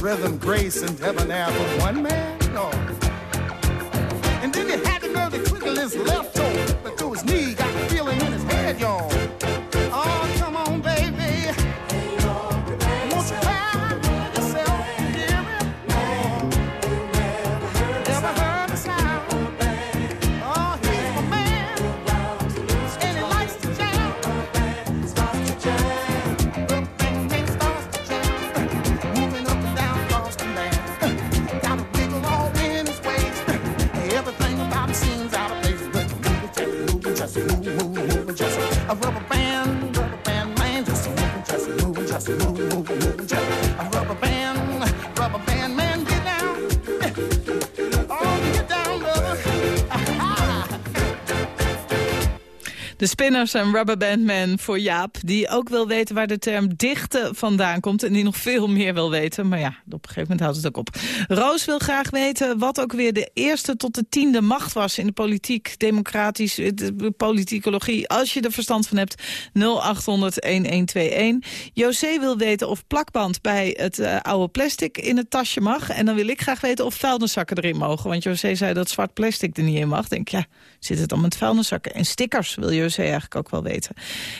Speaker 10: Rhythm, grace, and debonair from one man? move, just a rubber.
Speaker 3: De Spinners en Rubberband Man voor Jaap. Die ook wil weten waar de term dichte vandaan komt. En die nog veel meer wil weten. Maar ja, op een gegeven moment houdt het ook op. Roos wil graag weten wat ook weer de eerste tot de tiende macht was... in de politiek, democratisch, eh, politicologie. Als je er verstand van hebt, 0800-1121. José wil weten of plakband bij het uh, oude plastic in het tasje mag. En dan wil ik graag weten of vuilniszakken erin mogen. Want José zei dat zwart plastic er niet in mag. Denk ja, zit het dan met vuilniszakken? En stickers wil José eigenlijk ook wel weten.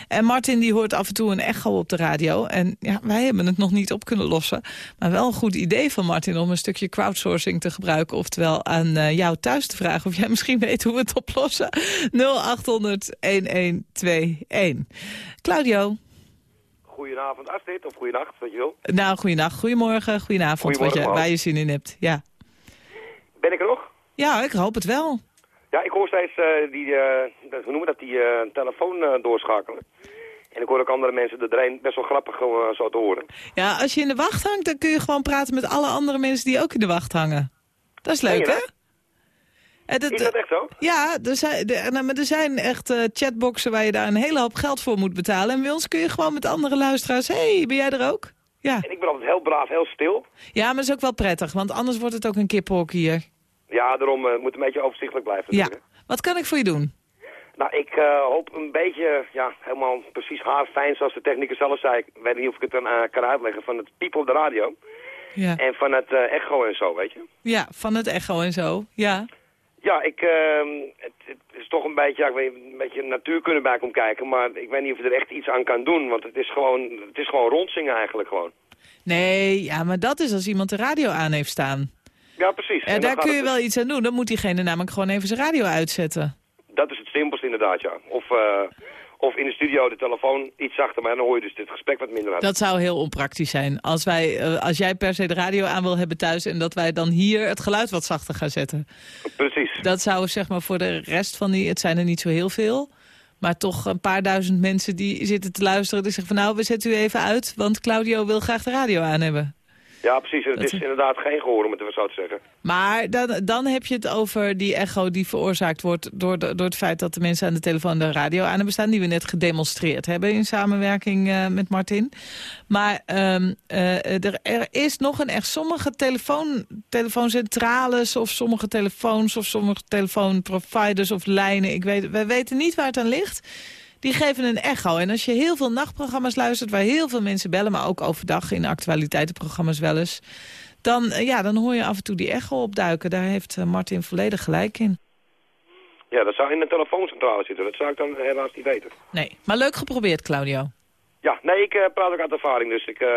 Speaker 3: En Martin die hoort af en toe een echo op de radio. En ja, wij hebben het nog niet op kunnen lossen. Maar wel een goed idee van Martin om een stukje crowdsourcing te gebruiken. Oftewel aan uh, jou thuis te vragen of jij misschien weet hoe we het oplossen. 0800 1121. Claudio.
Speaker 11: Goedenavond Astrid, of goedenacht, wat je wil.
Speaker 3: Nou, goedenacht, goedemorgen, goedenavond, wat je, waar je zin in hebt. Ja.
Speaker 11: Ben ik er nog?
Speaker 3: Ja, ik hoop het wel.
Speaker 11: Ja, ik hoor steeds uh, die, uh, hoe noemen dat, die uh, telefoon doorschakelen. En ik hoor ook andere mensen er doorheen best wel grappig zo te horen.
Speaker 3: Ja, als je in de wacht hangt, dan kun je gewoon praten met alle andere mensen die ook in de wacht hangen. Dat is leuk, hè?
Speaker 11: Dat, is dat echt zo?
Speaker 3: Ja, er zijn, er, nou, maar er zijn echt uh, chatboxen waar je daar een hele hoop geld voor moet betalen. En bij ons kun je gewoon met andere luisteraars... Hé, hey, ben jij er ook? Ja.
Speaker 11: En ik ben altijd heel braaf, heel stil.
Speaker 3: Ja, maar dat is ook wel prettig, want anders wordt het ook een kippenhok hier.
Speaker 11: Ja, daarom uh, moet een beetje overzichtelijk blijven.
Speaker 3: Ja. Wat kan ik voor je doen?
Speaker 11: Nou, ik uh, hoop een beetje, ja, helemaal precies haarfijn zoals de technicus zelf zei. Ik weet niet of ik het dan uh, kan uitleggen. Van het piep op de radio.
Speaker 3: Ja.
Speaker 11: En van het uh, echo en zo, weet je.
Speaker 3: Ja, van het echo en zo, ja.
Speaker 11: Ja, ik, ehm, het, het, is toch een beetje, ja, ik weet, een beetje natuurkunde bij komt kijken. Maar ik weet niet of je er echt iets aan kan doen. Want het is gewoon, het is gewoon rondzingen eigenlijk gewoon.
Speaker 3: Nee, ja, maar dat is als iemand de radio aan heeft staan.
Speaker 11: Ja, precies.
Speaker 3: En, en daar kun je wel iets aan doen. Dan moet diegene namelijk gewoon even zijn radio uitzetten.
Speaker 11: Dat is het simpelste inderdaad, ja. Of, uh, of in de studio de telefoon iets zachter, maar dan hoor je dus dit gesprek wat minder uit.
Speaker 3: Dat zou heel onpraktisch zijn. Als, wij, uh, als jij per se de radio aan wil hebben thuis... en dat wij dan hier het geluid wat zachter gaan zetten.
Speaker 11: Precies.
Speaker 3: Dat zou zeg maar voor de rest van die... Het zijn er niet zo heel veel... Maar toch een paar duizend mensen die zitten te luisteren... die zeggen van nou, we zetten u even uit... want Claudio wil graag de radio aan hebben.
Speaker 11: Ja, precies. Het dat is inderdaad geen gehoor, om het even zo te zeggen.
Speaker 3: Maar dan, dan heb je het over die echo die veroorzaakt wordt... Door, de, door het feit dat de mensen aan de telefoon de radio aan hebben staan... die we net gedemonstreerd hebben in samenwerking uh, met Martin. Maar um, uh, er, er, is nog een echt... sommige telefoon, telefooncentrales of sommige telefoons... of sommige telefoonproviders of lijnen... Ik weet, wij weten niet waar het aan ligt die geven een echo. En als je heel veel nachtprogramma's luistert... waar heel veel mensen bellen, maar ook overdag in actualiteitenprogramma's wel eens... dan, ja, dan hoor je af en toe die echo opduiken. Daar heeft Martin volledig gelijk in.
Speaker 11: Ja, dat zou in de telefooncentrale zitten. Dat zou ik dan helaas niet weten.
Speaker 3: Nee, maar leuk geprobeerd, Claudio.
Speaker 11: Ja, nee, ik uh, praat ook uit ervaring, dus ik... Uh...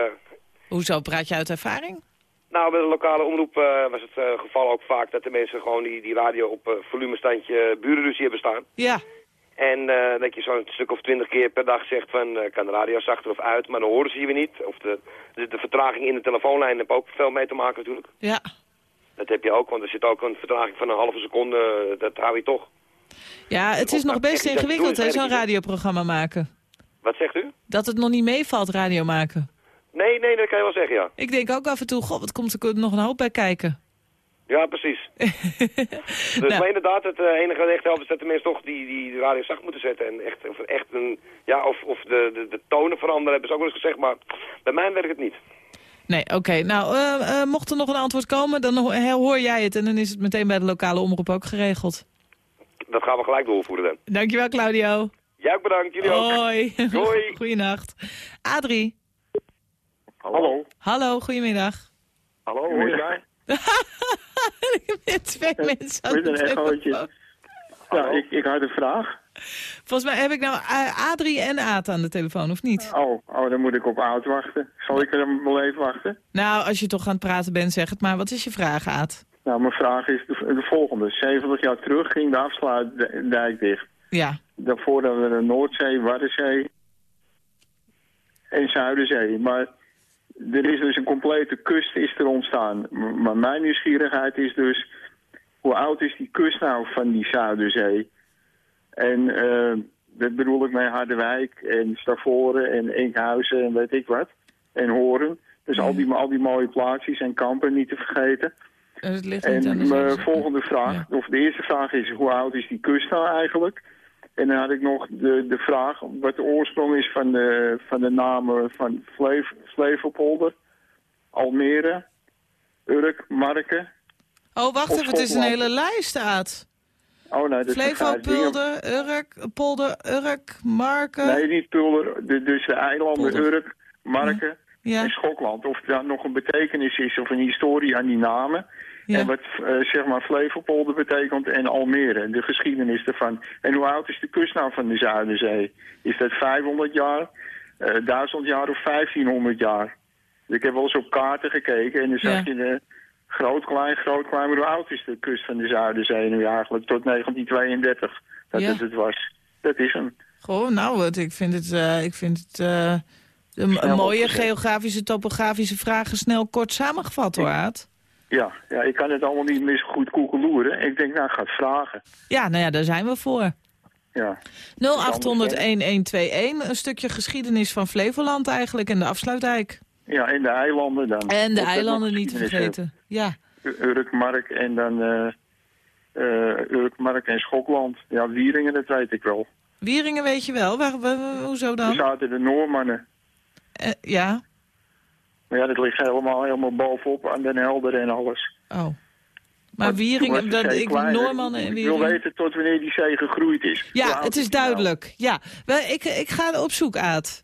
Speaker 3: Hoezo praat je uit ervaring?
Speaker 11: Nou, bij de lokale omroep uh, was het geval ook vaak dat de mensen gewoon die, die radio op volumestandje burenruzie hebben staan.
Speaker 3: Ja.
Speaker 11: En uh, dat je zo'n stuk of twintig keer per dag zegt van uh, kan de radio zachter of uit, maar dan horen ze je weer niet. Of de, de, de vertraging in de telefoonlijn heeft ook veel mee te maken natuurlijk.
Speaker 3: Ja.
Speaker 11: Dat heb je ook, want er zit ook een vertraging van een halve seconde, dat hou je toch.
Speaker 3: Ja, het is nog best ingewikkeld hè, zo'n radioprogramma maken.
Speaker 11: Wat zegt u?
Speaker 3: Dat het nog niet meevalt radio maken.
Speaker 11: Nee, nee, dat kan je wel zeggen, ja.
Speaker 3: Ik denk ook af en toe, god, wat komt er nog een hoop bij kijken.
Speaker 11: Ja, precies. dus nou. maar inderdaad, het uh, enige wat echt helpt is dat de mensen toch die, die radio zacht moeten zetten. En echt, of, echt een, ja, of, of de, de, de tonen veranderen, hebben ze ook wel eens gezegd. Maar bij mij werkt het niet.
Speaker 3: Nee, oké. Okay. Nou, uh, uh, mocht er nog een antwoord komen, dan hoor jij het. En dan is het meteen bij de lokale omroep ook geregeld.
Speaker 11: Dat gaan we gelijk doorvoeren dan.
Speaker 3: Dankjewel, Claudio.
Speaker 11: Jij ook bedankt. Jullie ook.
Speaker 3: Hoi.
Speaker 11: Hoi.
Speaker 3: Goeienacht. Adrie.
Speaker 12: Hallo.
Speaker 3: Hallo, goedemiddag.
Speaker 12: Hallo, hoor je mij?
Speaker 3: Met twee mensen aan
Speaker 12: Met een echootje. Ja, ik, ik had een vraag.
Speaker 3: Volgens mij heb ik nou Adrie en Aad aan de telefoon, of niet?
Speaker 12: Oh, oh dan moet ik op Aad wachten. Zal ik er wel even wachten?
Speaker 3: Nou, als je toch aan het praten bent, zeg het maar. Wat is je vraag, Aad?
Speaker 12: Nou, mijn vraag is de, de volgende. 70 jaar terug ging de afsluitdijk dicht.
Speaker 3: Ja.
Speaker 12: Daarvoor hadden we de Noordzee, Waddenzee en Zuiderzee. Maar er is dus een complete kust is er ontstaan. Maar mijn nieuwsgierigheid is dus... hoe oud is die kust nou van die Zuiderzee? En uh, dat bedoel ik met Harderwijk en Stavoren en Enkhuizen en weet ik wat. En Horen. Dus al, die, al die mooie plaatsjes en kampen niet te vergeten.
Speaker 3: Het ligt
Speaker 12: en mijn volgende vraag, ja. of de eerste vraag is... hoe oud is die kust nou eigenlijk? En dan had ik nog de, de vraag wat de oorsprong is van de, van de namen van Flev, Flevopolder, Almere, Urk, Marken.
Speaker 3: Oh, wacht even, het is een hele lijst, Aad.
Speaker 12: Oh nee, dat is
Speaker 3: Flevo,
Speaker 12: een gaar ding.
Speaker 3: Pulder, Urk, Polder, Urk, Marken.
Speaker 12: Nee, niet Pulder. De, dus de eilanden
Speaker 3: Polder.
Speaker 12: Urk, Marken
Speaker 3: Ja.
Speaker 12: en Schokland. Of daar nog een betekenis is of een historie aan die namen.
Speaker 3: Ja.
Speaker 12: En wat eh, zeg maar Flevopolder betekent en Almere, de geschiedenis ervan. En hoe oud is de kust nou van de Zuiderzee? Is dat 500 jaar, eh 1000 jaar of 1500 jaar? Ik heb wel eens op kaarten gekeken en dan zag je de groot, klein, groot, klein. Maar hoe oud is de kust van de Zuiderzee nu eigenlijk? Tot 1932 dat het het was. Dat is hem.
Speaker 3: Goh, nou, ik vind het, eh, ik vind het een, mooie geografische, topografische vragen snel kort samengevat hoor, Aad.
Speaker 12: Ja, ja, ik kan het allemaal niet meer zo goed koekeloeren. Ik denk, nou, ik ga het vragen.
Speaker 3: Ja, nou ja, daar zijn we voor.
Speaker 12: Ja.
Speaker 3: 0800-1121, een stukje geschiedenis van Flevoland eigenlijk en de afsluitdijk.
Speaker 12: Ja, en de eilanden dan.
Speaker 3: En de eilanden niet te vergeten. Ja,
Speaker 12: heeft. Urk, Mark en dan eh eh, Urk, Mark en Schokland. Ja, Wieringen, dat weet ik wel.
Speaker 3: Wieringen weet je wel, waar, waar- hoezo dan?
Speaker 12: zaten de Noormannen.
Speaker 3: Eh, ja,
Speaker 12: Maar ja, dat ligt helemaal, helemaal bovenop aan Den Helder en alles.
Speaker 3: oh. Maar
Speaker 12: de
Speaker 3: dat, ik. Noormannen en
Speaker 12: Ik wil weten tot wanneer die zee gegroeid is.
Speaker 3: Ja, het is
Speaker 12: nou?
Speaker 3: duidelijk. Ja, wel, ik, ik ga op zoek, Aad.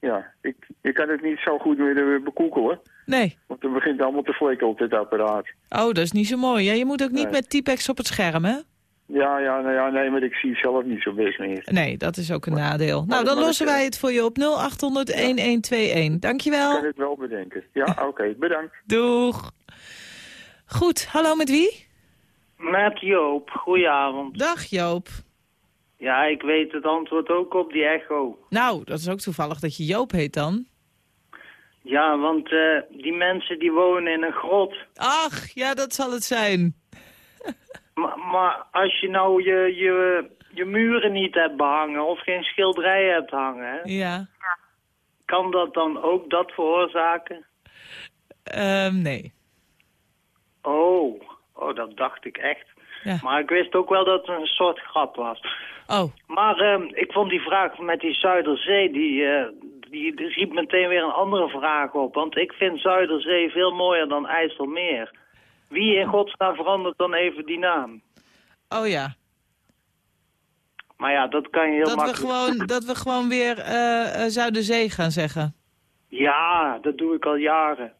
Speaker 12: Ja, ik, ik kan het niet zo goed meer eh, bekoekelen.
Speaker 3: Nee.
Speaker 12: Want dan begint het allemaal te flikken op dit apparaat.
Speaker 3: Oh, dat is niet zo mooi. Ja, je moet ook niet
Speaker 12: Nee.
Speaker 3: met Typex op het scherm, hè?
Speaker 12: Ja, ja, nou ja, nee, maar ik zie zelf niet zo best meer.
Speaker 3: Nee, dat is ook een nadeel. Nou, dan lossen wij het voor je op 0800-1121. Dankjewel.
Speaker 12: Ik kan het wel bedenken. Ja, oké, bedankt.
Speaker 3: Doeg. Goed, hallo met wie?
Speaker 13: Met Joop, goedenavond.
Speaker 3: Dag Joop.
Speaker 13: Ja, ik weet het antwoord ook op die echo.
Speaker 3: Nou, dat is ook toevallig dat je Joop heet dan.
Speaker 13: Ja, want eh, die mensen die wonen in een grot.
Speaker 3: Ach, ja, dat zal het zijn.
Speaker 13: Maar, maar als je nou je, je, je muren niet hebt behangen of geen schilderijen hebt hangen,
Speaker 3: Ja.
Speaker 13: kan dat dan ook dat veroorzaken?
Speaker 3: Ehm, nee.
Speaker 13: Oh, oh, dat dacht ik echt.
Speaker 3: Ja.
Speaker 13: Maar ik wist ook wel dat het een soort grap was.
Speaker 3: Oh,
Speaker 13: Maar ehm, ik vond die vraag met die Zuiderzee, die, eh, die, die riep meteen weer een andere vraag op. Want ik vind Zuiderzee veel mooier dan IJsselmeer. Wie in godsnaam verandert dan even die naam?
Speaker 3: oh ja.
Speaker 13: Maar ja, dat kan je heel
Speaker 3: Dat we,
Speaker 13: makkelijk...
Speaker 3: gewoon, dat we gewoon weer eh, Zuiderzee gaan zeggen.
Speaker 13: Ja, dat doe ik al jaren.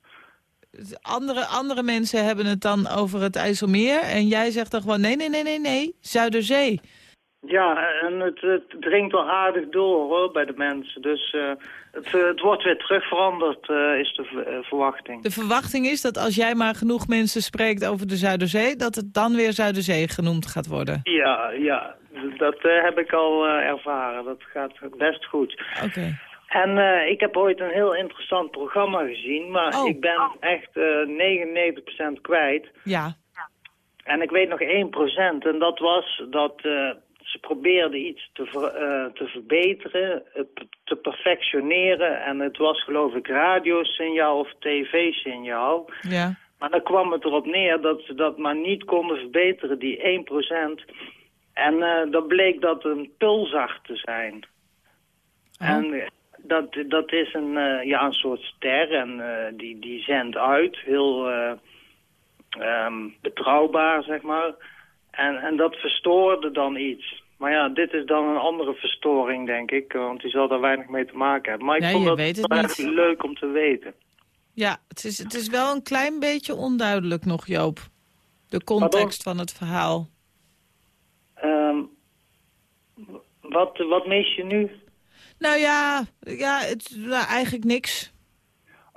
Speaker 3: Andere, andere mensen hebben het dan over het IJsselmeer. En jij zegt dan gewoon, nee, nee, nee, nee, nee, Zuiderzee.
Speaker 13: Ja, en het, het dringt wel aardig door hoor, bij de mensen. Dus eh, het, eh, het wordt weer terug veranderd, eh, is de eh, verwachting.
Speaker 3: De verwachting is dat als jij maar genoeg mensen spreekt over de Zuiderzee... dat het dan weer Zuiderzee genoemd gaat worden.
Speaker 13: Ja, ja, dat heb ik al ervaren. Dat gaat best goed.
Speaker 3: Oké.
Speaker 13: En ik heb ooit een heel interessant programma gezien, maar
Speaker 3: Oh.
Speaker 13: ik ben echt eh 99% kwijt.
Speaker 3: Ja.
Speaker 13: En ik weet nog 1% en dat was dat ze probeerden iets te, ver- eh, te verbeteren, te perfectioneren. En het was geloof ik radiosignaal of tv-signaal.
Speaker 3: Ja.
Speaker 13: Maar dan kwam het erop neer dat ze dat maar niet konden verbeteren, die 1%. En eh, dan bleek dat een pulsar te zijn. En eh, dat, dat is een, ja, een soort ster en die, die zendt uit, heel eh, ehm, betrouwbaar, zeg maar. En, en dat verstoorde dan iets. Maar ja, dit is dan een andere verstoring, denk ik, want die zal daar weinig mee te maken hebben. Maar ik vond dat
Speaker 3: het
Speaker 13: wel echt leuk om te weten.
Speaker 3: Ja, het is, het is wel een klein beetje onduidelijk nog, Joop. De context van het verhaal.
Speaker 13: Ehm, wat, wat mis je nu?
Speaker 3: Nou ja, ja het, nou, eigenlijk niks.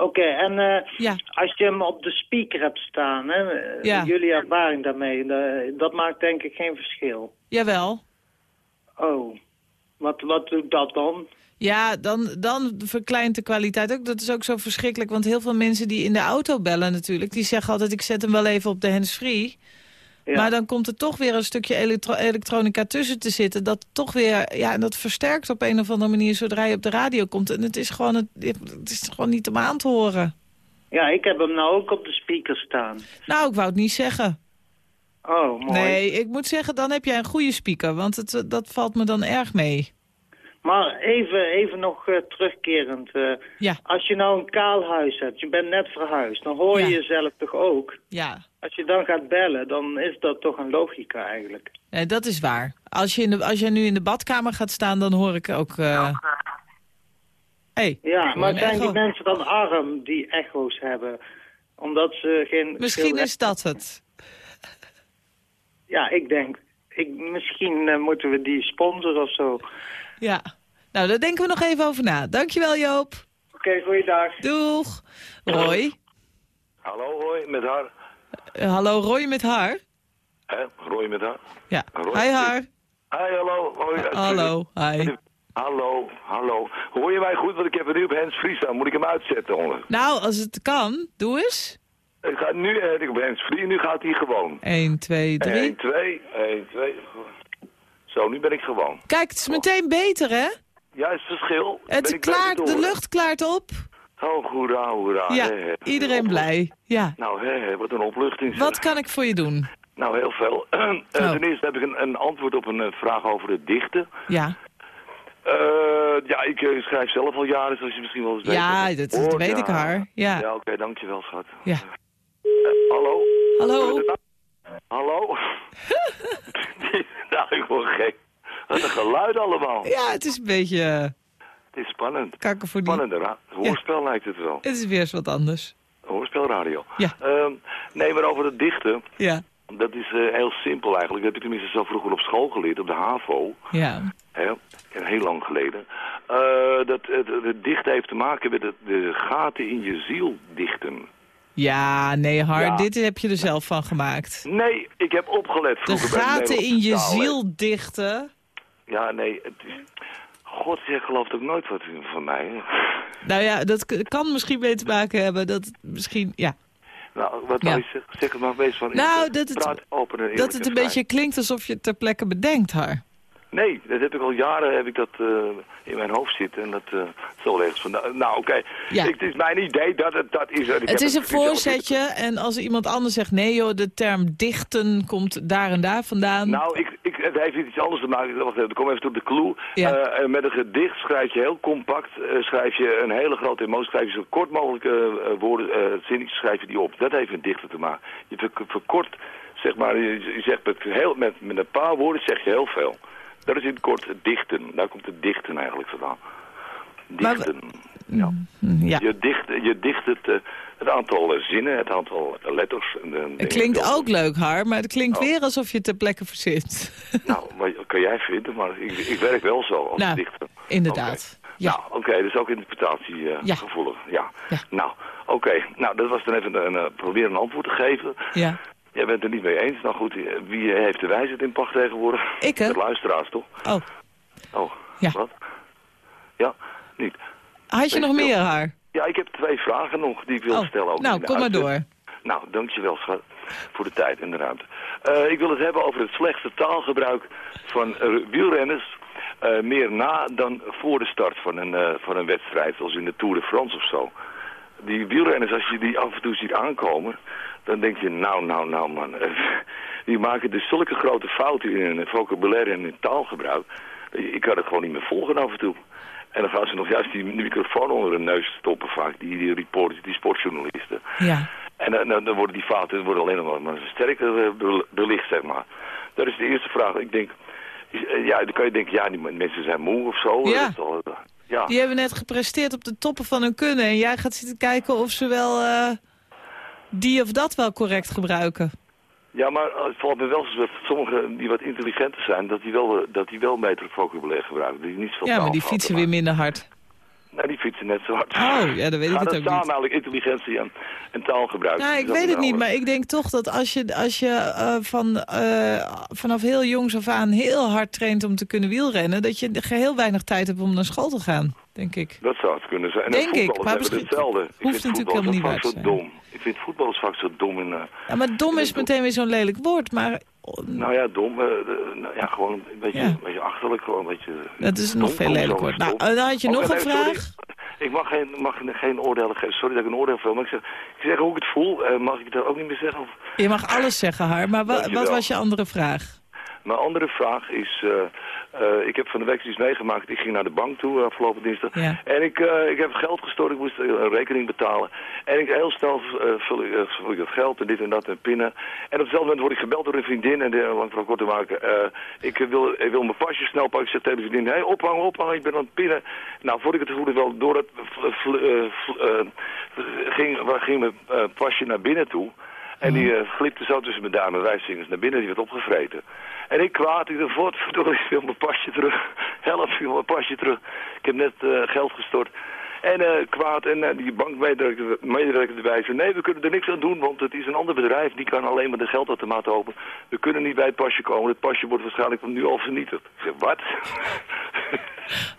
Speaker 13: Oké, en eh,
Speaker 3: Ja.
Speaker 13: als je hem op de speaker hebt staan, hè, eh,
Speaker 3: Ja.
Speaker 13: jullie ervaring daarmee, eh, dat maakt denk ik geen verschil.
Speaker 3: Jawel.
Speaker 13: Oh, wat, wat doet dat dan?
Speaker 3: Ja, dan, dan verkleint de kwaliteit ook. Dat is ook zo verschrikkelijk, want heel veel mensen die in de auto bellen natuurlijk... die zeggen altijd, ik zet hem wel even op de handsfree.
Speaker 13: Ja.
Speaker 3: Maar dan komt er toch weer een stukje elektro- elektronica tussen te zitten... dat toch weer, ja, en dat versterkt op een of andere manier zodra je op de radio komt. En het is gewoon, het, het is gewoon niet om aan te horen.
Speaker 13: Ja, ik heb hem nou ook op de speaker staan.
Speaker 3: Nou, ik wou het niet zeggen.
Speaker 13: Oh, mooi.
Speaker 3: Nee, ik moet zeggen, dan heb jij een goede speaker, want het, dat valt me dan erg mee.
Speaker 13: Maar even, even nog eh, terugkerend. eh,
Speaker 3: Ja.
Speaker 13: Als je nou een kaal huis hebt, je bent net verhuisd, dan hoor je
Speaker 3: Ja.
Speaker 13: jezelf toch ook?
Speaker 3: Ja,
Speaker 13: Als je dan gaat bellen, dan is dat toch een logica eigenlijk.
Speaker 3: eh, dat is waar. Als, je in de, als jij nu in de badkamer gaat staan, dan hoor ik ook... eh hey,
Speaker 13: Ja, maar zijn die mensen dan arm die echo's hebben? Omdat ze geen...
Speaker 3: Misschien
Speaker 13: veel-
Speaker 3: is dat het.
Speaker 13: Ja, ik denk... Ik, misschien moeten we die sponsoren of zo.
Speaker 3: Ja. Nou, daar denken we nog even over na. Dankjewel, Joop.
Speaker 13: Oké, goeiedag.
Speaker 3: Doeg. Roy.
Speaker 14: Hallo, Roy, met haar.
Speaker 3: Eh, hallo, Roy met haar.
Speaker 14: Hè? Roy met haar.
Speaker 3: Ja.
Speaker 14: Roy.
Speaker 3: Hi, haar.
Speaker 14: Hi, hallo. Hoi.
Speaker 3: Hallo, hi.
Speaker 14: Hallo, hallo. Hoor je mij goed? Want ik heb er nu op Hens Free staan. Moet ik hem uitzetten, jongen?
Speaker 3: Nou, als het kan, doe eens.
Speaker 14: Ik ga nu heb ik op Hens Free, nu gaat hij gewoon.
Speaker 3: 1, 2, 3.
Speaker 14: 1, 2, 1, 2. Zo, nu ben ik gewoon.
Speaker 3: Kijk, het is meteen beter, hè?
Speaker 14: Ja, is het verschil.
Speaker 3: Het klaart, de lucht klaart op.
Speaker 14: Oh, hoera, hoera.
Speaker 3: Ja, iedereen blij. Ja.
Speaker 14: Nou, hè, wat een opluchting. zeg.
Speaker 3: Wat kan ik voor je doen?
Speaker 14: Nou, heel veel.
Speaker 3: Oh.
Speaker 14: Ten eerste heb ik een, een antwoord op een eh, vraag over het dichten.
Speaker 3: Ja.
Speaker 14: Eh, ja, ik schrijf zelf al jaren, zoals je misschien wel eens weet.
Speaker 3: Ja, dat, dat weet
Speaker 14: ja.
Speaker 3: ik haar. Ja.
Speaker 14: Ja, oké, dankjewel, schat.
Speaker 3: Ja.
Speaker 14: Hallo?
Speaker 3: Hallo?
Speaker 14: Hallo? nou, ik word gek. Wat een geluid allemaal.
Speaker 3: Ja, het is een beetje eh,
Speaker 14: Het is spannend.
Speaker 3: kakofonie.
Speaker 14: Spannender? Hoorspel lijkt het wel.
Speaker 3: Het is weer eens wat anders.
Speaker 14: Hoorspelradio.
Speaker 3: Ja.
Speaker 14: Ehm, nee, maar over het dichten.
Speaker 3: Ja.
Speaker 14: Dat is eh, heel simpel eigenlijk. Dat heb ik tenminste zo vroeger op school geleerd, op de HAVO.
Speaker 3: Ja.
Speaker 14: Hè? Heel lang geleden. Eh, dat, het, het dichten heeft te maken met het, de gaten in je ziel dichten.
Speaker 3: Ja, nee, Har,
Speaker 14: Ja.
Speaker 3: dit heb je er zelf van gemaakt.
Speaker 14: Nee, ik heb opgelet
Speaker 3: De
Speaker 14: vroeger bij
Speaker 3: gaten in je
Speaker 14: taal,
Speaker 3: ziel dichten.
Speaker 14: Ja, nee, het is... God, jij gelooft ook nooit wat van mij, hè?
Speaker 3: Nou ja, dat kan misschien mee te maken hebben dat het misschien, ja.
Speaker 14: Nou, wat
Speaker 3: Ja.
Speaker 14: wou je zeggen? Zeg het maar wees van...
Speaker 3: Nou, dat het-
Speaker 14: Praat
Speaker 3: Dat het
Speaker 14: en
Speaker 3: een beetje klinkt alsof je ter plekke bedenkt, Har.
Speaker 14: Nee, dat heb ik al jaren heb ik dat eh, in mijn hoofd zitten. En dat uh, zal ergens van... Nou, oké.
Speaker 3: Ja.
Speaker 14: Het is mijn idee dat het dat is. Ik
Speaker 3: Het is een voorzetje en als iemand anders zegt... nee joh, de term dichten komt daar en daar vandaan.
Speaker 14: Nou, ik, ik, het heeft iets anders te maken. Wacht even, ik kom even tot de clue.
Speaker 3: Ja.
Speaker 14: Eh, met een gedicht schrijf je heel compact, schrijf je een hele grote emotie, schrijf je zo kort mogelijke eh, woorden, zinnetjes schrijf je die op. Dat heeft met dichten te maken. Je ver- verkort, zeg maar, je, je zegt met, heel, met, met een paar woorden zeg je heel veel. Dat is in het kort dichten. Daar komt het dichten eigenlijk vandaan.
Speaker 3: Maar we-
Speaker 14: Dichten. ja.
Speaker 3: Ja.
Speaker 14: Je dicht, je dicht het, eh, het aantal eh, zinnen, het aantal eh, letters. En, en
Speaker 3: Het klinkt ook leuk, Har, maar het klinkt
Speaker 14: Oh.
Speaker 3: weer alsof je ter plekke verzint.
Speaker 14: Nou, maar kan jij vinden, maar ik, ik werk wel zo als
Speaker 3: Nou,
Speaker 14: dichter.
Speaker 3: Inderdaad. Ja.
Speaker 14: Nou, oké, dus ook interpretatie eh,
Speaker 3: Ja.
Speaker 14: Ja.
Speaker 3: Ja.
Speaker 14: Nou, oké. Nou, dat was dan even een, een, proberen een antwoord te geven.
Speaker 3: Ja.
Speaker 14: Jij bent het er niet mee eens. Nou goed, wie heeft de wijsheid in pacht tegenwoordig?
Speaker 3: Ik, hè?
Speaker 14: De luisteraars, toch?
Speaker 3: Oh,
Speaker 14: Oh,
Speaker 3: Ja.
Speaker 14: wat? Ja, niet.
Speaker 3: had je nog meer, Har?
Speaker 14: Ja, ik heb twee vragen nog die ik wil
Speaker 3: Oh,
Speaker 14: stellen. Ook
Speaker 3: nou, kom maar door.
Speaker 14: Nou, dankjewel schat voor de tijd en de ruimte. Eh, ik wil het hebben over het slechte taalgebruik van wielrenners. eh, meer na dan voor de start van een, eh, van een wedstrijd, zoals in de Tour de France of zo. Die wielrenners, als je die af en toe ziet aankomen, dan denk je, nou, nou, nou man. die maken dus zulke grote fouten in hun vocabulaire en in taalgebruik. Ik kan het gewoon niet meer volgen af en toe. En dan gaan ze nog juist die microfoon onder hun neus stoppen vaak, die, die reporters, die sportjournalisten.
Speaker 3: Ja.
Speaker 14: En dan, dan, worden die fouten worden alleen nog maar, sterker eh, bel- belicht, zeg maar. Dat is de eerste vraag. Ik denk, eh, ja, dan kan je denken, ja, die mensen zijn moe of zo.
Speaker 3: Ja.
Speaker 14: Ja.
Speaker 3: Die hebben net gepresteerd op de toppen van hun kunnen. En jij gaat zitten kijken of ze wel eh, die of dat wel correct gebruiken.
Speaker 14: ja, maar het valt me wel dat sommigen die wat intelligenter zijn, dat die wel, dat die wel beter vocabulaire gebruiken. Die niet
Speaker 3: Ja, maar die fietsen weer minder hard.
Speaker 14: Nou, die fietsen net zo hard.
Speaker 3: Oh, ja, dan weet ik
Speaker 14: Gaat
Speaker 3: het ook
Speaker 14: samen
Speaker 3: niet.
Speaker 14: eigenlijk intelligentie en, en taalgebruik?
Speaker 3: Nou, ik weet het niet, maar ik denk toch dat als je, als je eh, van, eh, vanaf heel jongs af aan heel hard traint om te kunnen wielrennen, dat je heel weinig tijd hebt om naar school te gaan, denk ik.
Speaker 14: Dat zou het kunnen zijn. En
Speaker 3: Denk ik, maar misschien-
Speaker 14: hetzelfde. Ik
Speaker 3: hoeft
Speaker 14: vind
Speaker 3: natuurlijk helemaal niet
Speaker 14: vaak
Speaker 3: waar
Speaker 14: zo
Speaker 3: te
Speaker 14: dom. Ik vind voetballers vaak zo dom in... eh,
Speaker 3: Ja, maar dom is meteen weer zo'n lelijk woord, maar
Speaker 14: Nou ja, dom. eh, nou ja, gewoon een beetje,
Speaker 3: Ja.
Speaker 14: een beetje achterlijk. Gewoon een beetje,
Speaker 3: dat is nog
Speaker 14: dom,
Speaker 3: veel lelijk woord. Nou, dan had je
Speaker 14: Oh,
Speaker 3: nog
Speaker 14: nee,
Speaker 3: een
Speaker 14: sorry.
Speaker 3: vraag?
Speaker 14: Ik mag geen, mag geen oordelen geven. Sorry dat ik een oordeel veel, maar ik zeg, ik zeg hoe ik het voel. Eh, mag ik dat ook niet meer zeggen? Of...
Speaker 3: Je mag alles zeggen, Har. Maar wa wat was je andere vraag?
Speaker 14: Mijn andere vraag is, eh, eh, ik heb van de week iets meegemaakt. Ik ging naar de bank toe eh, afgelopen dinsdag.
Speaker 3: Ja.
Speaker 14: En ik, ik heb geld gestort, ik moest een rekening betalen. En ik heel snel eh, vul, ik, vul ik dat geld en dit en dat en pinnen. En op hetzelfde moment word ik gebeld door een vriendin. En de, lang voor kort te maken, ik, wil, ik wil mijn pasje snel pakken. Ik zeg tegen de vriendin, hé, hey, ophangen, ophangen, ik ben aan het pinnen. Nou, voordat ik het voelde wel door het ging, waar ging mijn pasje naar binnen toe. En die eh, glipte zo tussen mijn duim en wijsvingers naar binnen. Die werd opgevreten. En ik kwaad, ik dacht, verdorie, ik wil mijn pasje terug. Help, wil mijn pasje terug. Ik heb net eh, geld gestort. En eh, kwaad, en eh, die bankmedewerker medewerker erbij zei, nee, we kunnen er niks aan doen, want het is een ander bedrijf. Die kan alleen maar de geldautomaat openen. We kunnen niet bij het pasje komen. Het pasje wordt waarschijnlijk van nu al vernietigd. Ik zeg, wat?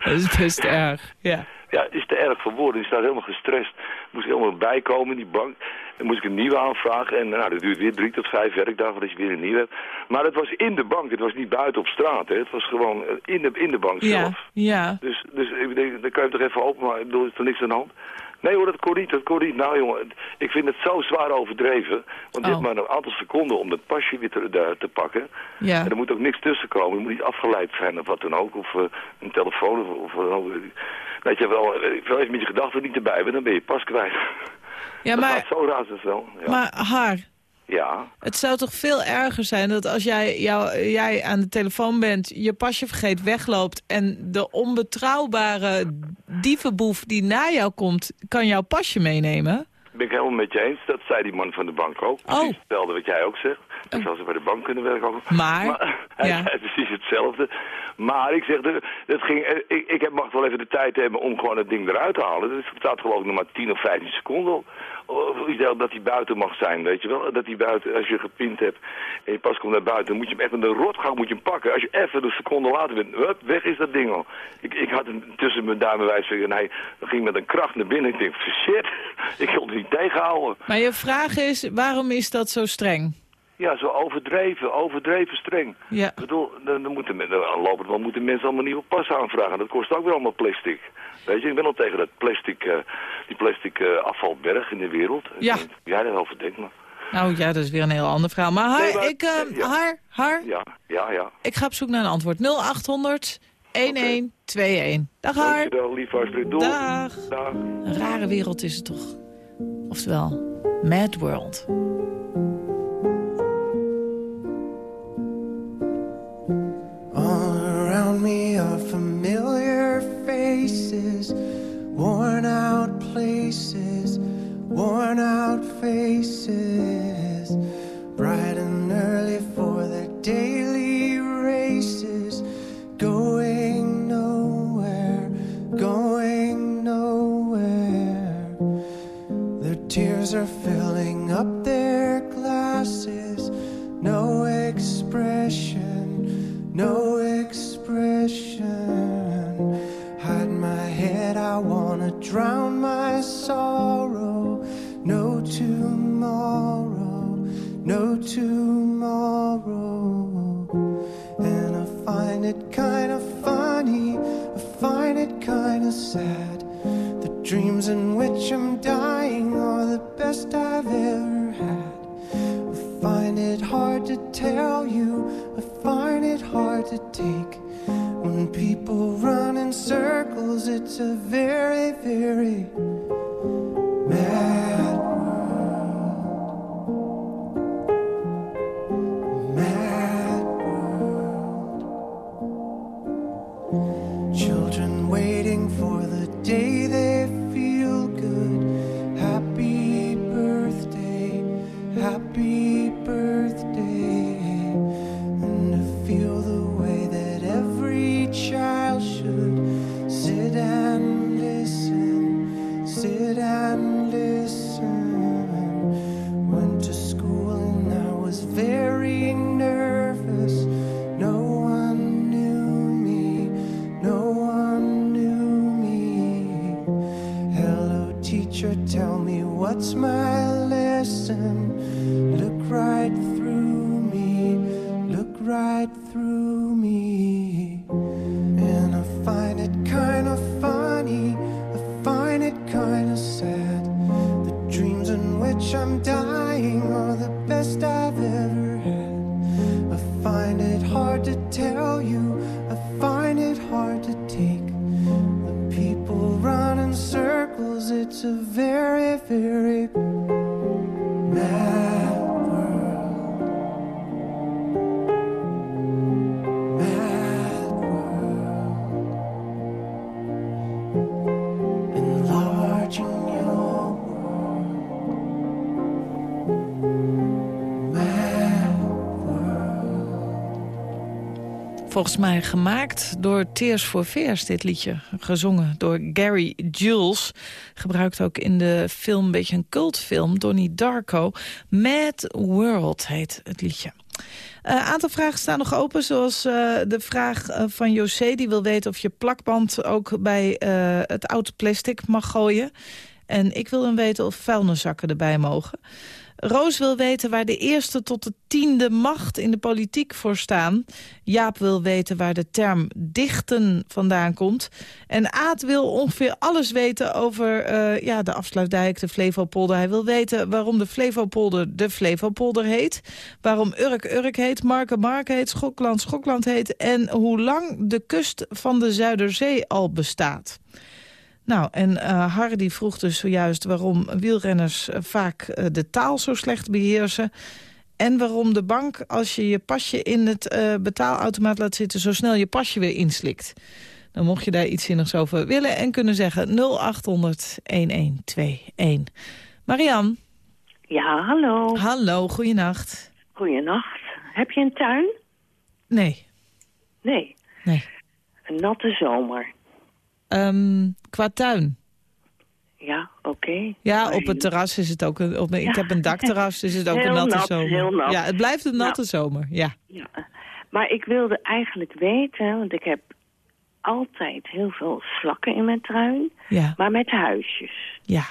Speaker 3: Dat is best erg, ja.
Speaker 14: Ja, het is te erg voor woorden. Die staat helemaal gestrest. Moest helemaal bijkomen in die bank. Dan moest ik een nieuwe aanvragen. En nou, dat duurt weer drie tot vijf werkdagen voordat je weer een nieuwe hebt. Maar het was in de bank. Het was niet buiten op straat. Hè. Het was gewoon eh, in de, in de bank
Speaker 3: Ja,
Speaker 14: zelf.
Speaker 3: ja.
Speaker 14: Dus, dus ik denk, dan kan je hem toch even openmaken. Ik bedoel, is er niks aan de hand? Nee hoor, dat kon niet, dat kon niet. Nou jongen, ik vind het zo zwaar overdreven. Want je
Speaker 3: Oh.
Speaker 14: hebt maar een aantal seconden om dat pasje weer te, te, te pakken.
Speaker 3: Ja.
Speaker 14: En er moet ook niks tussen komen. Je moet niet afgeleid zijn of wat dan ook. Of eh, een telefoon of, of wat dan ook. Dat je wel, eh, wel even met je gedachten niet erbij bent, dan ben je pas kwijt.
Speaker 3: Ja,
Speaker 14: dat
Speaker 3: maar,
Speaker 14: gaat zo razendsnel. Ja.
Speaker 3: maar Har,
Speaker 14: ja.
Speaker 3: het zou toch veel erger zijn dat als jij, jou, jij aan de telefoon bent, je pasje vergeet, wegloopt en de onbetrouwbare dievenboef die na jou komt, kan jouw pasje meenemen?
Speaker 14: Ben ik helemaal met je eens. Dat zei die man van de bank ook.
Speaker 3: Oh.
Speaker 14: Precies hetzelfde wat jij ook zegt. Ik zou ze bij de bank kunnen werken.
Speaker 3: Maar?
Speaker 14: hij
Speaker 3: Ja.
Speaker 14: zei precies hetzelfde. Maar ik zeg, dat ging, eh, ik, ik mag wel even de tijd hebben om gewoon het ding eruit te halen. Het staat geloof ik nog maar 10 of 15 seconden. Of iets dat hij buiten mag zijn, weet je wel. Dat hij buiten, als je gepint hebt en je pas komt naar buiten, moet je hem echt met een rotgang moet je hem pakken. Als je even een seconde later bent, weg is dat ding al. Ik, ik had hem tussen mijn duim en wijsvinger en hij ging met een kracht naar binnen. Ik denk, shit, ik kon het niet tegenhouden.
Speaker 3: Maar je vraag is, waarom is dat zo streng?
Speaker 14: Ja, zo overdreven, overdreven streng.
Speaker 3: Ja.
Speaker 14: Ik bedoel, dan, dan moeten, dan lopend wel moeten mensen allemaal nieuwe pas aanvragen. Dat kost ook weer allemaal plastic. Weet je, ik ben al tegen dat plastic, eh, die plastic eh, afvalberg in de wereld.
Speaker 3: Ja.
Speaker 14: Jij daarover denkt, maar...
Speaker 3: Nou ja, dat is weer een heel ander verhaal. Maar
Speaker 14: Nee, maar-
Speaker 3: ik, eh,
Speaker 14: ja.
Speaker 3: Har, Har,
Speaker 14: Ja, ja, ja.
Speaker 3: ik ga op zoek naar een antwoord. 0800 1121. Dag.
Speaker 14: Dankjewel, lief.
Speaker 3: Dag.
Speaker 14: Dag.
Speaker 3: Een rare wereld is het toch. Oftewel, Mad World.
Speaker 15: Faces, worn out places, worn out faces, bright and early for their daily races, going nowhere, going nowhere. Their tears are filling up their glasses, no expression, no I wanna drown my sorrow. No tomorrow, no tomorrow. And I find it kinda funny, I find it kinda sad. The dreams in which I'm dying
Speaker 3: volgens mij gemaakt door Tears for Fears, dit liedje. Gezongen door Gary Jules. Gebruikt ook in de film, een beetje een cultfilm, Donnie Darko. Mad World heet het liedje. Een aantal vragen staan nog open, zoals uh, de vraag uh, van José... die wil weten of je plakband ook bij het oude plastic mag gooien. En ik wil dan weten of vuilniszakken erbij mogen. Roos wil weten waar de eerste tot de tiende macht in de politiek voor staan. Jaap wil weten waar de term dichten vandaan komt. En Aad wil ongeveer alles weten over uh, ja, de afsluitdijk, de Flevopolder. Hij wil weten waarom de Flevopolder de Flevopolder heet. Waarom Urk Urk heet, Marke Mark heet, Schokland Schokland heet. En hoe lang de kust van de Zuiderzee al bestaat. Nou, en uh, Hardy vroeg dus zojuist waarom wielrenners uh, vaak uh, de taal zo slecht beheersen. En waarom de bank, als je je pasje in het betaalautomaat laat zitten... zo snel je pasje weer inslikt. Dan mocht je daar iets zinnigs over willen en kunnen zeggen 0800-1121. Marian?
Speaker 16: Ja, hallo.
Speaker 3: Hallo, goeienacht.
Speaker 16: Goeienacht. Heb je een tuin?
Speaker 3: Nee.
Speaker 16: Nee?
Speaker 3: Nee.
Speaker 16: Een natte zomer.
Speaker 3: Um, qua tuin?
Speaker 16: Ja, oké. Okay.
Speaker 3: Ja, op het terras is het ook... Een, op, ik heb een dakterras, dus is het ook een natte
Speaker 16: nat,
Speaker 3: zomer.
Speaker 16: Heel nat.
Speaker 3: Ja, het blijft een natte
Speaker 16: nou,
Speaker 3: zomer, ja.
Speaker 16: ja. Maar ik wilde eigenlijk weten, want ik heb altijd heel veel slakken in mijn tuin,
Speaker 3: ja.
Speaker 16: maar met huisjes.
Speaker 3: Ja.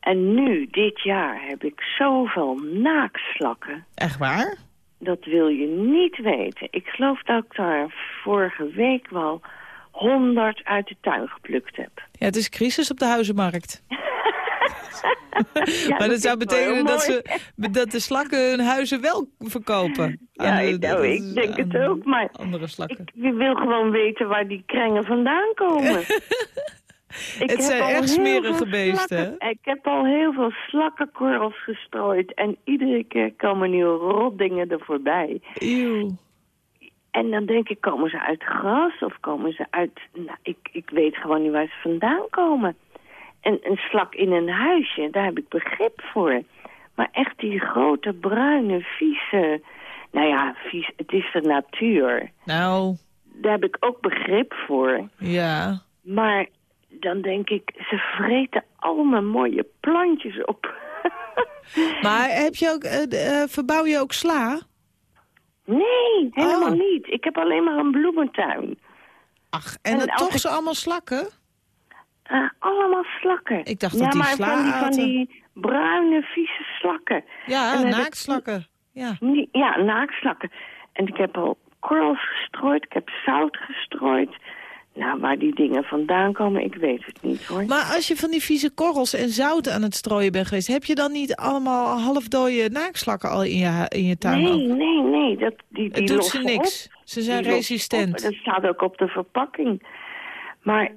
Speaker 16: En nu, dit jaar, heb ik zoveel naakslakken.
Speaker 3: Echt waar?
Speaker 16: Dat wil je niet weten. Ik geloof dat ik daar vorige week wel honderd uit de tuin geplukt heb.
Speaker 3: Ja, het is crisis op de huizenmarkt.
Speaker 16: ja,
Speaker 3: maar dat, zou betekenen dat, ze, dat de slakken hun huizen wel verkopen.
Speaker 16: Ja,
Speaker 3: de,
Speaker 16: nou, ik denk het ook, maar
Speaker 3: andere slakken.
Speaker 16: ik wil gewoon weten waar die krengen vandaan komen.
Speaker 3: Ik het zijn echt smerige beesten.
Speaker 16: Ik heb al heel veel slakkenkorrels gestrooid en iedere keer komen nieuwe rotdingen er voorbij.
Speaker 3: Eeuw.
Speaker 16: En dan denk ik, komen ze uit gras of komen ze uit... Nou, ik, ik weet gewoon niet waar ze vandaan komen. En een slak in een huisje, daar heb ik begrip voor. Maar echt die grote, bruine, vieze... Nou ja, vies, het is de natuur.
Speaker 3: Nou...
Speaker 16: Daar heb ik ook begrip voor.
Speaker 3: Ja.
Speaker 16: Maar dan denk ik, ze vreten al mijn mooie plantjes op.
Speaker 3: maar heb je ook, uh, uh, verbouw je ook sla?
Speaker 16: Nee, helemaal
Speaker 3: oh.
Speaker 16: niet. Ik heb alleen maar een bloementuin.
Speaker 3: Ach, en, en toch ik... ze allemaal slakken?
Speaker 16: Uh, allemaal slakken.
Speaker 3: Ik dacht
Speaker 16: ja,
Speaker 3: dat die
Speaker 16: maar van die, van die bruine, vieze slakken.
Speaker 3: Ja, naaktslakken. Ja.
Speaker 16: ja, naaktslakken. En ik heb al korrels gestrooid, ik heb zout gestrooid. Nou, waar die dingen vandaan komen, ik weet het niet, hoor.
Speaker 3: Maar als je van die vieze korrels en zout aan het strooien bent geweest... heb je dan niet allemaal halfdooie naakslakken al in je, in je tuin?
Speaker 16: Nee,
Speaker 3: ook?
Speaker 16: nee, nee. Dat, die, die
Speaker 3: Het doet ze niks.
Speaker 16: Op.
Speaker 3: Ze zijn
Speaker 16: die
Speaker 3: resistent.
Speaker 16: Dat staat ook op de verpakking. Maar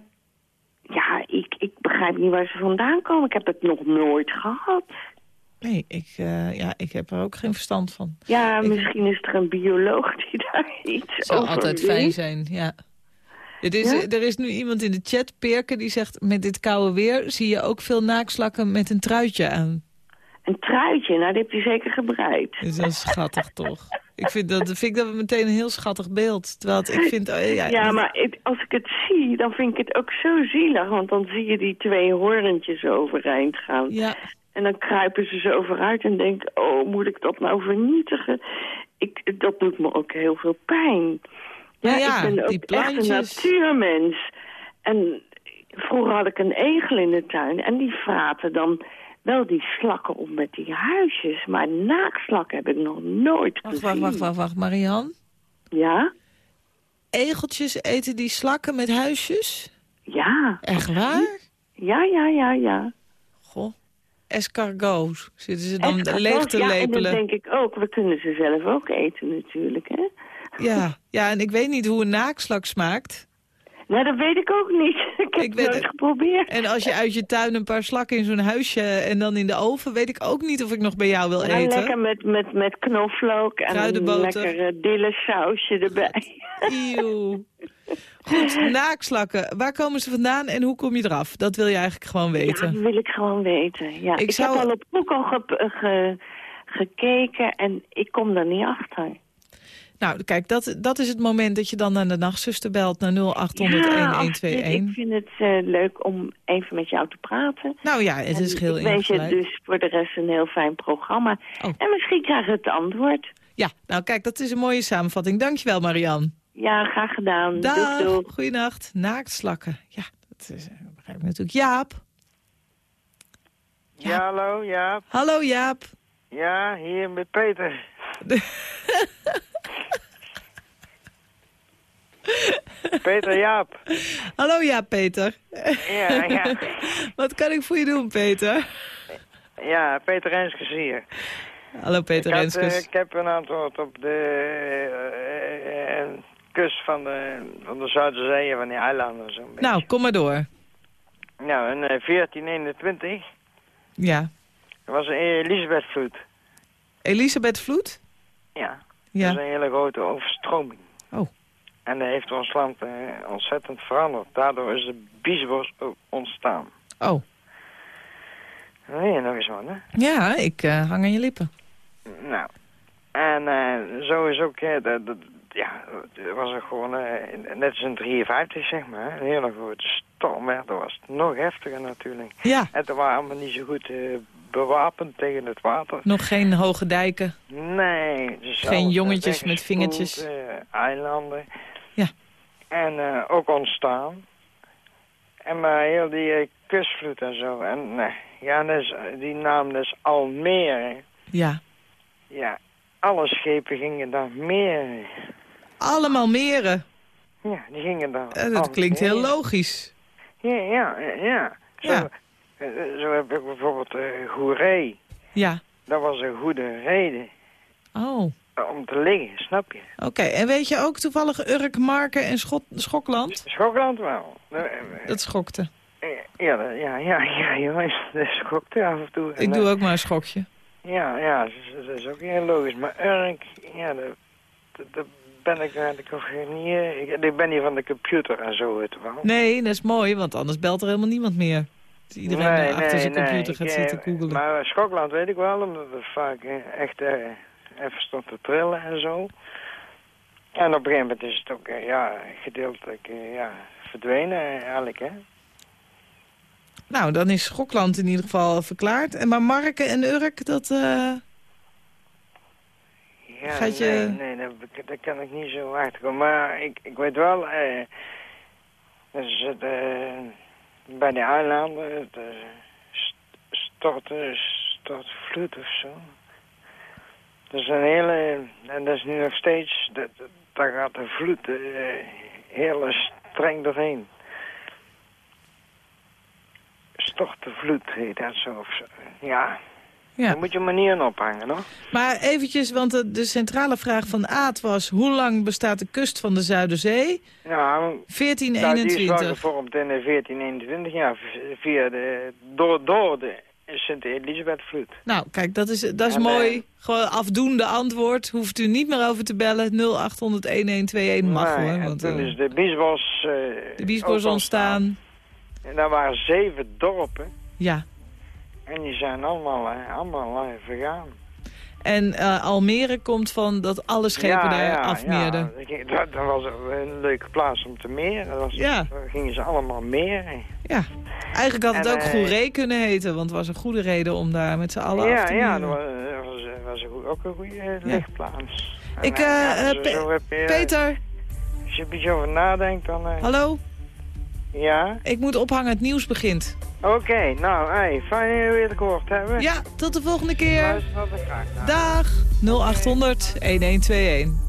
Speaker 16: ja, ik, ik begrijp niet waar ze vandaan komen. Ik heb het nog nooit gehad.
Speaker 3: Nee, ik, uh, ja, ik heb er ook geen verstand van.
Speaker 16: Ja,
Speaker 3: ik,
Speaker 16: misschien is er een bioloog die daar iets
Speaker 3: zou
Speaker 16: over
Speaker 3: altijd
Speaker 16: weet.
Speaker 3: fijn zijn, ja. Het is,
Speaker 16: Ja?
Speaker 3: Er is nu iemand in de chat, Perke, die zegt... met dit koude weer zie je ook veel naakslakken met een truitje aan.
Speaker 16: Een truitje, nou, die heb je zeker gebreid.
Speaker 3: Dat is wel schattig, toch? Ik vind dat, vind ik dat meteen een heel schattig beeld. Terwijl het, ik vind... oh, ja,
Speaker 16: maar het- als ik het zie, dan vind ik het ook zo zielig. Want dan zie je die twee horentjes overeind gaan.
Speaker 3: Ja.
Speaker 16: En dan kruipen ze zo vooruit en denk oh, moet ik dat nou vernietigen? Ik, dat doet me ook heel veel pijn.
Speaker 3: Ja, ja,
Speaker 16: ik ben ook echt een natuurmens. En vroeger had ik een egel in de tuin en die vraten dan wel die slakken op met die huisjes. Maar naakslakken heb ik nog nooit
Speaker 3: Wacht,
Speaker 16: gezien.
Speaker 3: wacht, wacht, wacht, wacht. Marian?
Speaker 16: Ja?
Speaker 3: Egeltjes eten die slakken met huisjes?
Speaker 16: Ja.
Speaker 3: Echt waar?
Speaker 16: Ja, ja, ja, ja.
Speaker 3: Goh. Escargots zitten ze dan
Speaker 16: Escargots,
Speaker 3: leeg te
Speaker 16: ja, en
Speaker 3: lepelen.
Speaker 16: dan denk ik ook, we kunnen ze zelf ook eten natuurlijk, hè?
Speaker 3: Ja, ja, en ik weet niet hoe een naakslak smaakt.
Speaker 16: Nou, dat weet ik ook niet. Ik heb
Speaker 3: Ik
Speaker 16: het nooit geprobeerd.
Speaker 3: En als je uit je tuin een paar slakken in zo'n huisje en dan in de oven... weet ik ook niet of ik nog bij jou wil
Speaker 16: Ja,
Speaker 3: eten.
Speaker 16: lekker met, met, met knoflook en een lekker uh, dillesausje erbij.
Speaker 3: Eeuw. Goed, naakslakken. Waar komen ze vandaan en hoe kom je eraf? Dat wil je eigenlijk gewoon
Speaker 16: Ja,
Speaker 3: weten.
Speaker 16: dat wil ik gewoon weten. Ja,
Speaker 3: Ik
Speaker 16: ik
Speaker 3: zou-
Speaker 16: heb al op Google ge- ge- gekeken en ik kom er niet achter.
Speaker 3: Nou, kijk, dat, dat is het moment dat je dan naar de nachtzuster belt naar 0800-1121.
Speaker 16: Ja, absoluut. ik vind het eh, leuk om even met jou te praten.
Speaker 3: Nou ja, het is heel
Speaker 16: Ik wens je dus voor de rest een heel fijn programma.
Speaker 3: Oh.
Speaker 16: En misschien krijg je het antwoord.
Speaker 3: Ja, nou kijk, dat is een mooie samenvatting. Dankjewel, Marian.
Speaker 16: Ja, graag gedaan.
Speaker 3: Dag,
Speaker 16: Doeg, doeg.
Speaker 3: goeienacht. Naaktslakken. Ja, dat is, eh, begrijp ik natuurlijk. Jaap.
Speaker 17: Ja, hallo, ja.
Speaker 3: Hallo Jaap.
Speaker 17: Ja, hier met Peter. Peter Jaap.
Speaker 3: Hallo Jaap, Peter.
Speaker 17: Ja, ja.
Speaker 3: Wat kan ik voor je doen, Peter?
Speaker 17: Ja, Peter Renskes hier.
Speaker 3: Hallo Peter
Speaker 17: ik, had, eh, ik heb een antwoord op de eh, eh, kust van de, van de Zuiderzee, van die eilanden. en Zo.
Speaker 3: Nou, kom maar door.
Speaker 17: Nou, in eh, 1421
Speaker 3: Ja.
Speaker 17: er was een Elisabethvloed.
Speaker 3: Elisabeth Vloed?
Speaker 17: Ja.
Speaker 3: Ja.
Speaker 17: Dat is een hele grote overstroming.
Speaker 3: Oh.
Speaker 17: En dat heeft ons land eh, ontzettend veranderd. Daardoor is de biesbos ontstaan.
Speaker 3: Oh.
Speaker 17: Nee, nog eens wat, hè?
Speaker 3: Ja, ik eh, hang aan je lippen.
Speaker 17: Nou, en eh, zo is ook, dat, dat- ja, het was er gewoon, net als in 53 zeg maar, een hele grote storm werd. Dat was het nog heftiger natuurlijk.
Speaker 3: Ja.
Speaker 17: En toen waren we allemaal niet zo goed bewapend tegen het water.
Speaker 3: Nog geen hoge dijken.
Speaker 17: Nee. Dus
Speaker 3: Geen jongetjes met vingertjes.
Speaker 17: eh, eilanden.
Speaker 3: Ja.
Speaker 17: En eh, ook ontstaan. En maar heel die eh, kustvloed en zo. En eh, ja, dus, die naam is Almere.
Speaker 3: Ja.
Speaker 17: Ja, alle schepen gingen daar meer.
Speaker 3: Allemaal meren.
Speaker 17: Ja, die gingen daar.
Speaker 3: Dat klinkt heel
Speaker 17: logisch. ja, ja. ja. Zo,
Speaker 3: Ja.
Speaker 17: Eh, zo heb ik bijvoorbeeld uh, Goeree.
Speaker 3: Ja.
Speaker 17: Dat was een goede reden
Speaker 3: Oh.
Speaker 17: om te liggen, snap je?
Speaker 3: Oké, en weet je ook toevallig Urk, Marken en Schot Schokland?
Speaker 17: Schokland wel. Eh,
Speaker 3: Dat schokte.
Speaker 17: eh, Ja, dat- ja, ja, ja, jongens, dat schokte af en toe.
Speaker 3: Ik doe
Speaker 17: eh,
Speaker 3: ook maar een schokje.
Speaker 17: Ja, ja, dat is, dat is ook heel logisch. Maar Urk, ja, dat, ben ik eigenlijk nog niet... eh, Ik, ik ben niet van de computer en zo, het wel.
Speaker 3: Nee, dat is mooi, want anders belt er helemaal niemand meer. Iedereen
Speaker 17: Nee,
Speaker 3: eh, achter
Speaker 17: nee,
Speaker 3: zijn computer gaat
Speaker 17: ik,
Speaker 3: zitten
Speaker 17: eh,
Speaker 3: googelen.
Speaker 17: Maar Schokland weet ik wel, omdat het vaak eh, echt eh, even stond te trillen en zo. En op een gegeven moment is het ook eh, ja, gedeeltelijk eh, ja, verdwenen eh, eigenlijk, hè.
Speaker 3: Nou, dan is Schokland in ieder geval verklaard. En maar Marken en Urk, dat... eh,
Speaker 17: Ja,
Speaker 3: Gaat je-
Speaker 17: nee, nee dat, dat kan ik niet zo achterkomen. Maar ik, ik weet wel, eh, dus eh, bij de eilanden, het eh, st- stort, eh, stortvloed of zo. Dat is een hele, en dat is nu nog steeds, dat, daar gaat de vloed eh, heel streng doorheen. Stortenvloed heet dat zo of zo. Ja,
Speaker 3: Ja.
Speaker 17: daar moet je aan ophangen, hoor.
Speaker 3: Maar eventjes, want de, de centrale vraag van Aad was... hoe lang bestaat de kust van de Zuiderzee?
Speaker 17: Ja, Nou, die is wel
Speaker 3: 1421.
Speaker 17: gevormd in eh, 1421, ja, v- via de, door, door de Sint-Elisabethvloed.
Speaker 3: Nou, kijk, dat is, dat is
Speaker 17: En,
Speaker 3: mooi.
Speaker 17: eh,
Speaker 3: Gewoon afdoende antwoord. Hoeft u niet meer over te bellen. 0800-1121 mag
Speaker 17: Nee,
Speaker 3: hoor.
Speaker 17: en
Speaker 3: Want,
Speaker 17: toen
Speaker 3: eh,
Speaker 17: is de Biesbos... eh,
Speaker 3: de biesbos
Speaker 17: ook
Speaker 3: ontstaan.
Speaker 17: En daar waren zeven dorpen.
Speaker 3: Ja.
Speaker 17: En die zijn allemaal, eh, allemaal vergaan.
Speaker 3: En eh, Almere komt van dat alle schepen daar afmeerden.
Speaker 17: Ja, dat, was een leuke plaats om te meren. Dat was,
Speaker 3: Ja.
Speaker 17: Daar gingen ze allemaal meren.
Speaker 3: Ja. Eigenlijk had het
Speaker 17: En,
Speaker 3: ook
Speaker 17: eh,
Speaker 3: Goeree kunnen heten. Want het was een goede reden om daar met z'n allen af
Speaker 17: Ja,
Speaker 3: te
Speaker 17: ja,
Speaker 3: meren.
Speaker 17: dat was, dat was, was ook een goede lichtplaats. En,
Speaker 3: Ik,
Speaker 17: ja, zo- zo heb je,
Speaker 3: Peter,
Speaker 17: Als je een beetje over nadenkt, dan...
Speaker 3: hallo?
Speaker 17: Ja?
Speaker 3: Ik moet ophangen, het nieuws begint.
Speaker 17: Oké, nou, hey, fijn dat we weer gehoord hebben.
Speaker 3: Ja, tot de volgende keer.
Speaker 17: Luister wat ik graag naar.
Speaker 3: Dag 0800 1121.